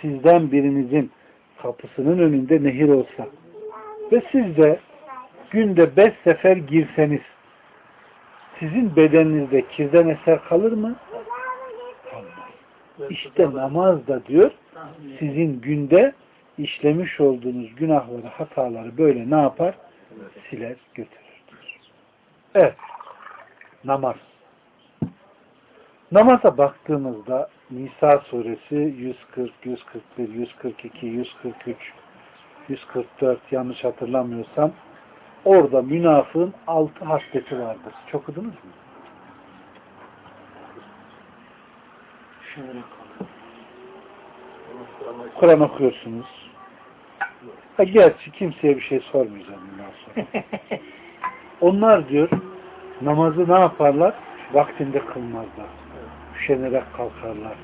Sizden birinizin kapısının önünde nehir olsa ve siz de günde beş sefer girseniz sizin bedeninizde kirden eser kalır mı? Kalmaz. İşte namaz da diyor sizin günde işlemiş olduğunuz günahları, hataları böyle ne yapar? Siler, götürür. Evet. Namaz. Namaza baktığımızda Nisa suresi 140, 141, 142, 143, 144 yanlış hatırlamıyorsam orada münafığın altı hasleti vardır. Çok okudunuz mu? Kur'an okuyorsunuz. Ha, gerçi kimseye bir şey sormayacağım bundan sonra. [LAUGHS] Onlar diyor namazı ne yaparlar? Vaktinde kılmazlar. Üşenerek kalkarlar.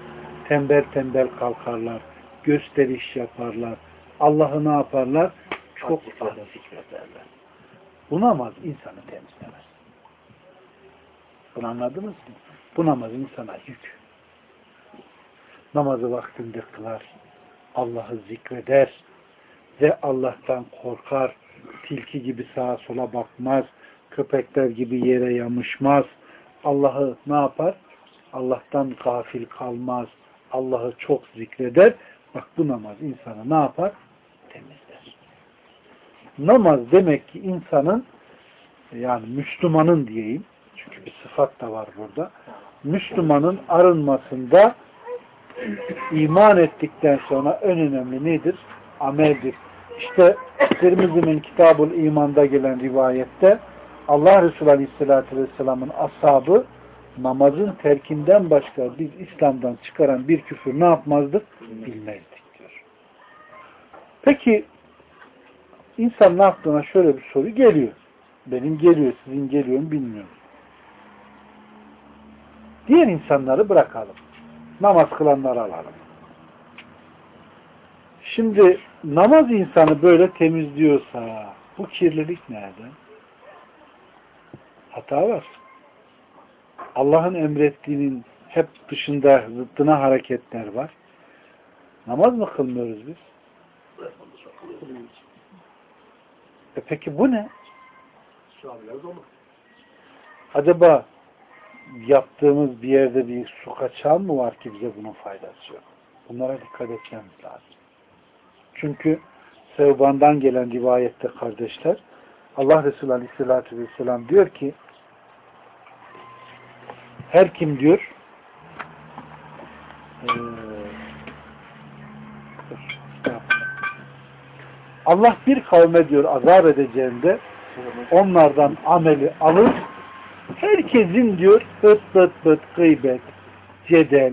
Tembel tembel kalkarlar. Gösteriş yaparlar. Allah'ı ne yaparlar? Çok az zikrederler. Bu namaz insanı temizlemez. Bunu anladınız mı? Bu namaz insana yük. Namazı vaktinde kılar. Allah'ı zikreder ve Allah'tan korkar. Tilki gibi sağa sola bakmaz. Köpekler gibi yere yamışmaz. Allah'ı ne yapar? Allah'tan gafil kalmaz. Allah'ı çok zikreder. Bak bu namaz insanı ne yapar? Temizler. Namaz demek ki insanın yani Müslümanın diyeyim çünkü bir sıfat da var burada. Müslümanın arınmasında iman ettikten sonra en önemli nedir? Ameldir. İşte Tirmizi'nin Kitabul İman'da gelen rivayette Allah Resulü Aleyhisselatü Vesselam'ın ashabı namazın terkinden başka biz İslam'dan çıkaran bir küfür ne yapmazdık? Bilmezdik diyor. Peki insan aklına şöyle bir soru geliyor. Benim geliyor, sizin geliyor mu bilmiyorum. Diğer insanları bırakalım. Namaz kılanları alalım. Şimdi namaz insanı böyle temizliyorsa bu kirlilik nerede? Hata var. Allah'ın emrettiğinin hep dışında zıttına hareketler var. Namaz mı kılmıyoruz biz? E peki bu ne? Acaba yaptığımız bir yerde bir su kaçağı mı var ki bize bunun faydası yok? Bunlara dikkat etmemiz lazım. Çünkü Sevban'dan gelen rivayette kardeşler Allah Resulü Aleyhisselatü Vesselam diyor ki her kim diyor ne yapayım? Allah bir kavme diyor azap edeceğinde onlardan ameli alır herkesin diyor bıt bıt bıt gıybet cedel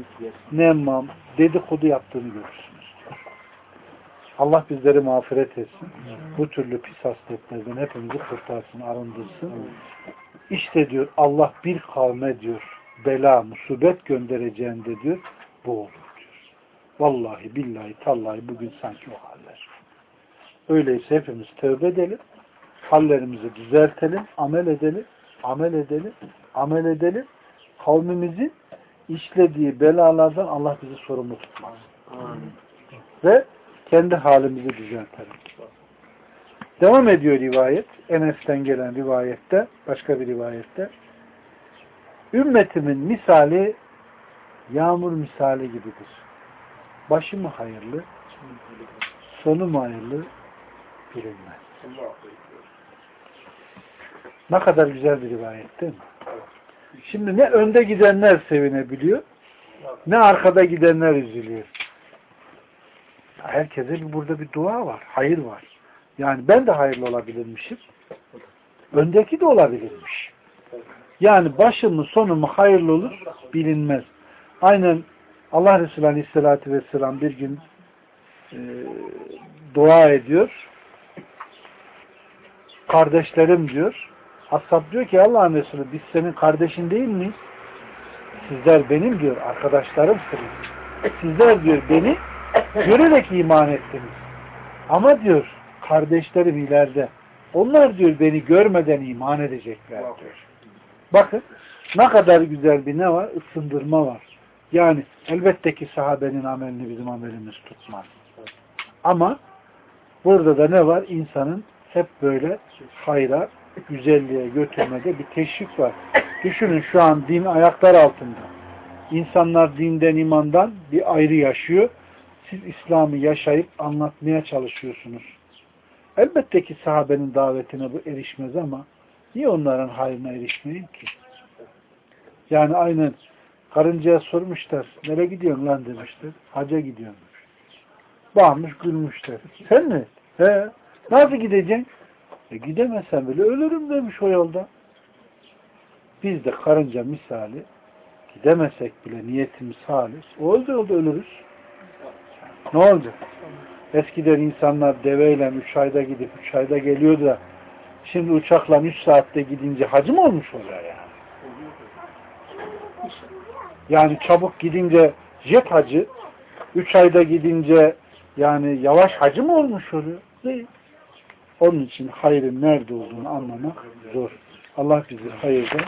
nemmam dedikodu yaptığını görürsünüz diyor. Allah bizleri mağfiret etsin. Bu türlü pis hasletlerden hepimizi kurtarsın, arındırsın. İşte diyor Allah bir kavme diyor bela, musibet göndereceğinde diyor bu olur diyor. Vallahi billahi tallahi bugün sanki o haller. Öyleyse hepimiz tövbe edelim. Hallerimizi düzeltelim, amel edelim, amel edelim, amel edelim. Kavmimizin işlediği belalardan Allah bizi sorumlu tutmaz. Ve kendi halimizi düzeltelim. Devam ediyor rivayet. Enes'ten gelen rivayette, başka bir rivayette. Ümmetimin misali yağmur misali gibidir. Başı mı hayırlı, sonu mu hayırlı bilinmez. Ne kadar güzel bir rivayet değil mi? Şimdi ne önde gidenler sevinebiliyor, ne arkada gidenler üzülüyor. Herkese bir burada bir dua var, hayır var. Yani ben de hayırlı olabilirmişim. Öndeki de olabilirmiş. Yani başımı sonumu hayırlı olur bilinmez. Aynen Allah Resulü Aleyhisselatü Vesselam bir gün e, dua ediyor. Kardeşlerim diyor. Ashab diyor ki Allah'ın Resulü biz senin kardeşin değil miyiz? Sizler benim diyor arkadaşlarımsınız. Sizler diyor beni görerek iman ettiniz. Ama diyor kardeşlerim ileride onlar diyor beni görmeden iman edecekler diyor. Bakın ne kadar güzel bir ne var? Isındırma var. Yani elbette ki sahabenin amelini bizim amelimiz tutmaz. Ama burada da ne var? İnsanın hep böyle hayra, güzelliğe götürmede bir teşvik var. Düşünün şu an din ayaklar altında. İnsanlar dinden, imandan bir ayrı yaşıyor. Siz İslam'ı yaşayıp anlatmaya çalışıyorsunuz. Elbette ki sahabenin davetine bu erişmez ama niye onların hayrına erişmeyin ki? Yani aynen karıncaya sormuşlar. Nereye gidiyorsun lan demişler. Haca gidiyorum demiş. Bağırmış gülmüşler. Sen mi? He. Nasıl gideceksin? E gidemezsen bile ölürüm demiş o yolda. Biz de karınca misali gidemesek bile niyetimiz halis. O yolda ölürüz. Ne olacak? Eskiden insanlar deveyle üç ayda gidip üç ayda geliyordu da şimdi uçakla üç saatte gidince hacı mı olmuş oluyor yani? Yani çabuk gidince jet hacı, üç ayda gidince yani yavaş hacı mı olmuş oluyor? Değil. Onun için hayrın nerede olduğunu anlamak zor. Allah bizi hayırdan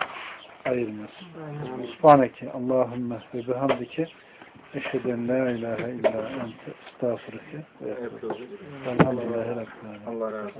ayırmasın. Subhaneke Allahümme ve bihamdike eşheden la ilahe illa ente estağfurike ve. Allah razı olsun.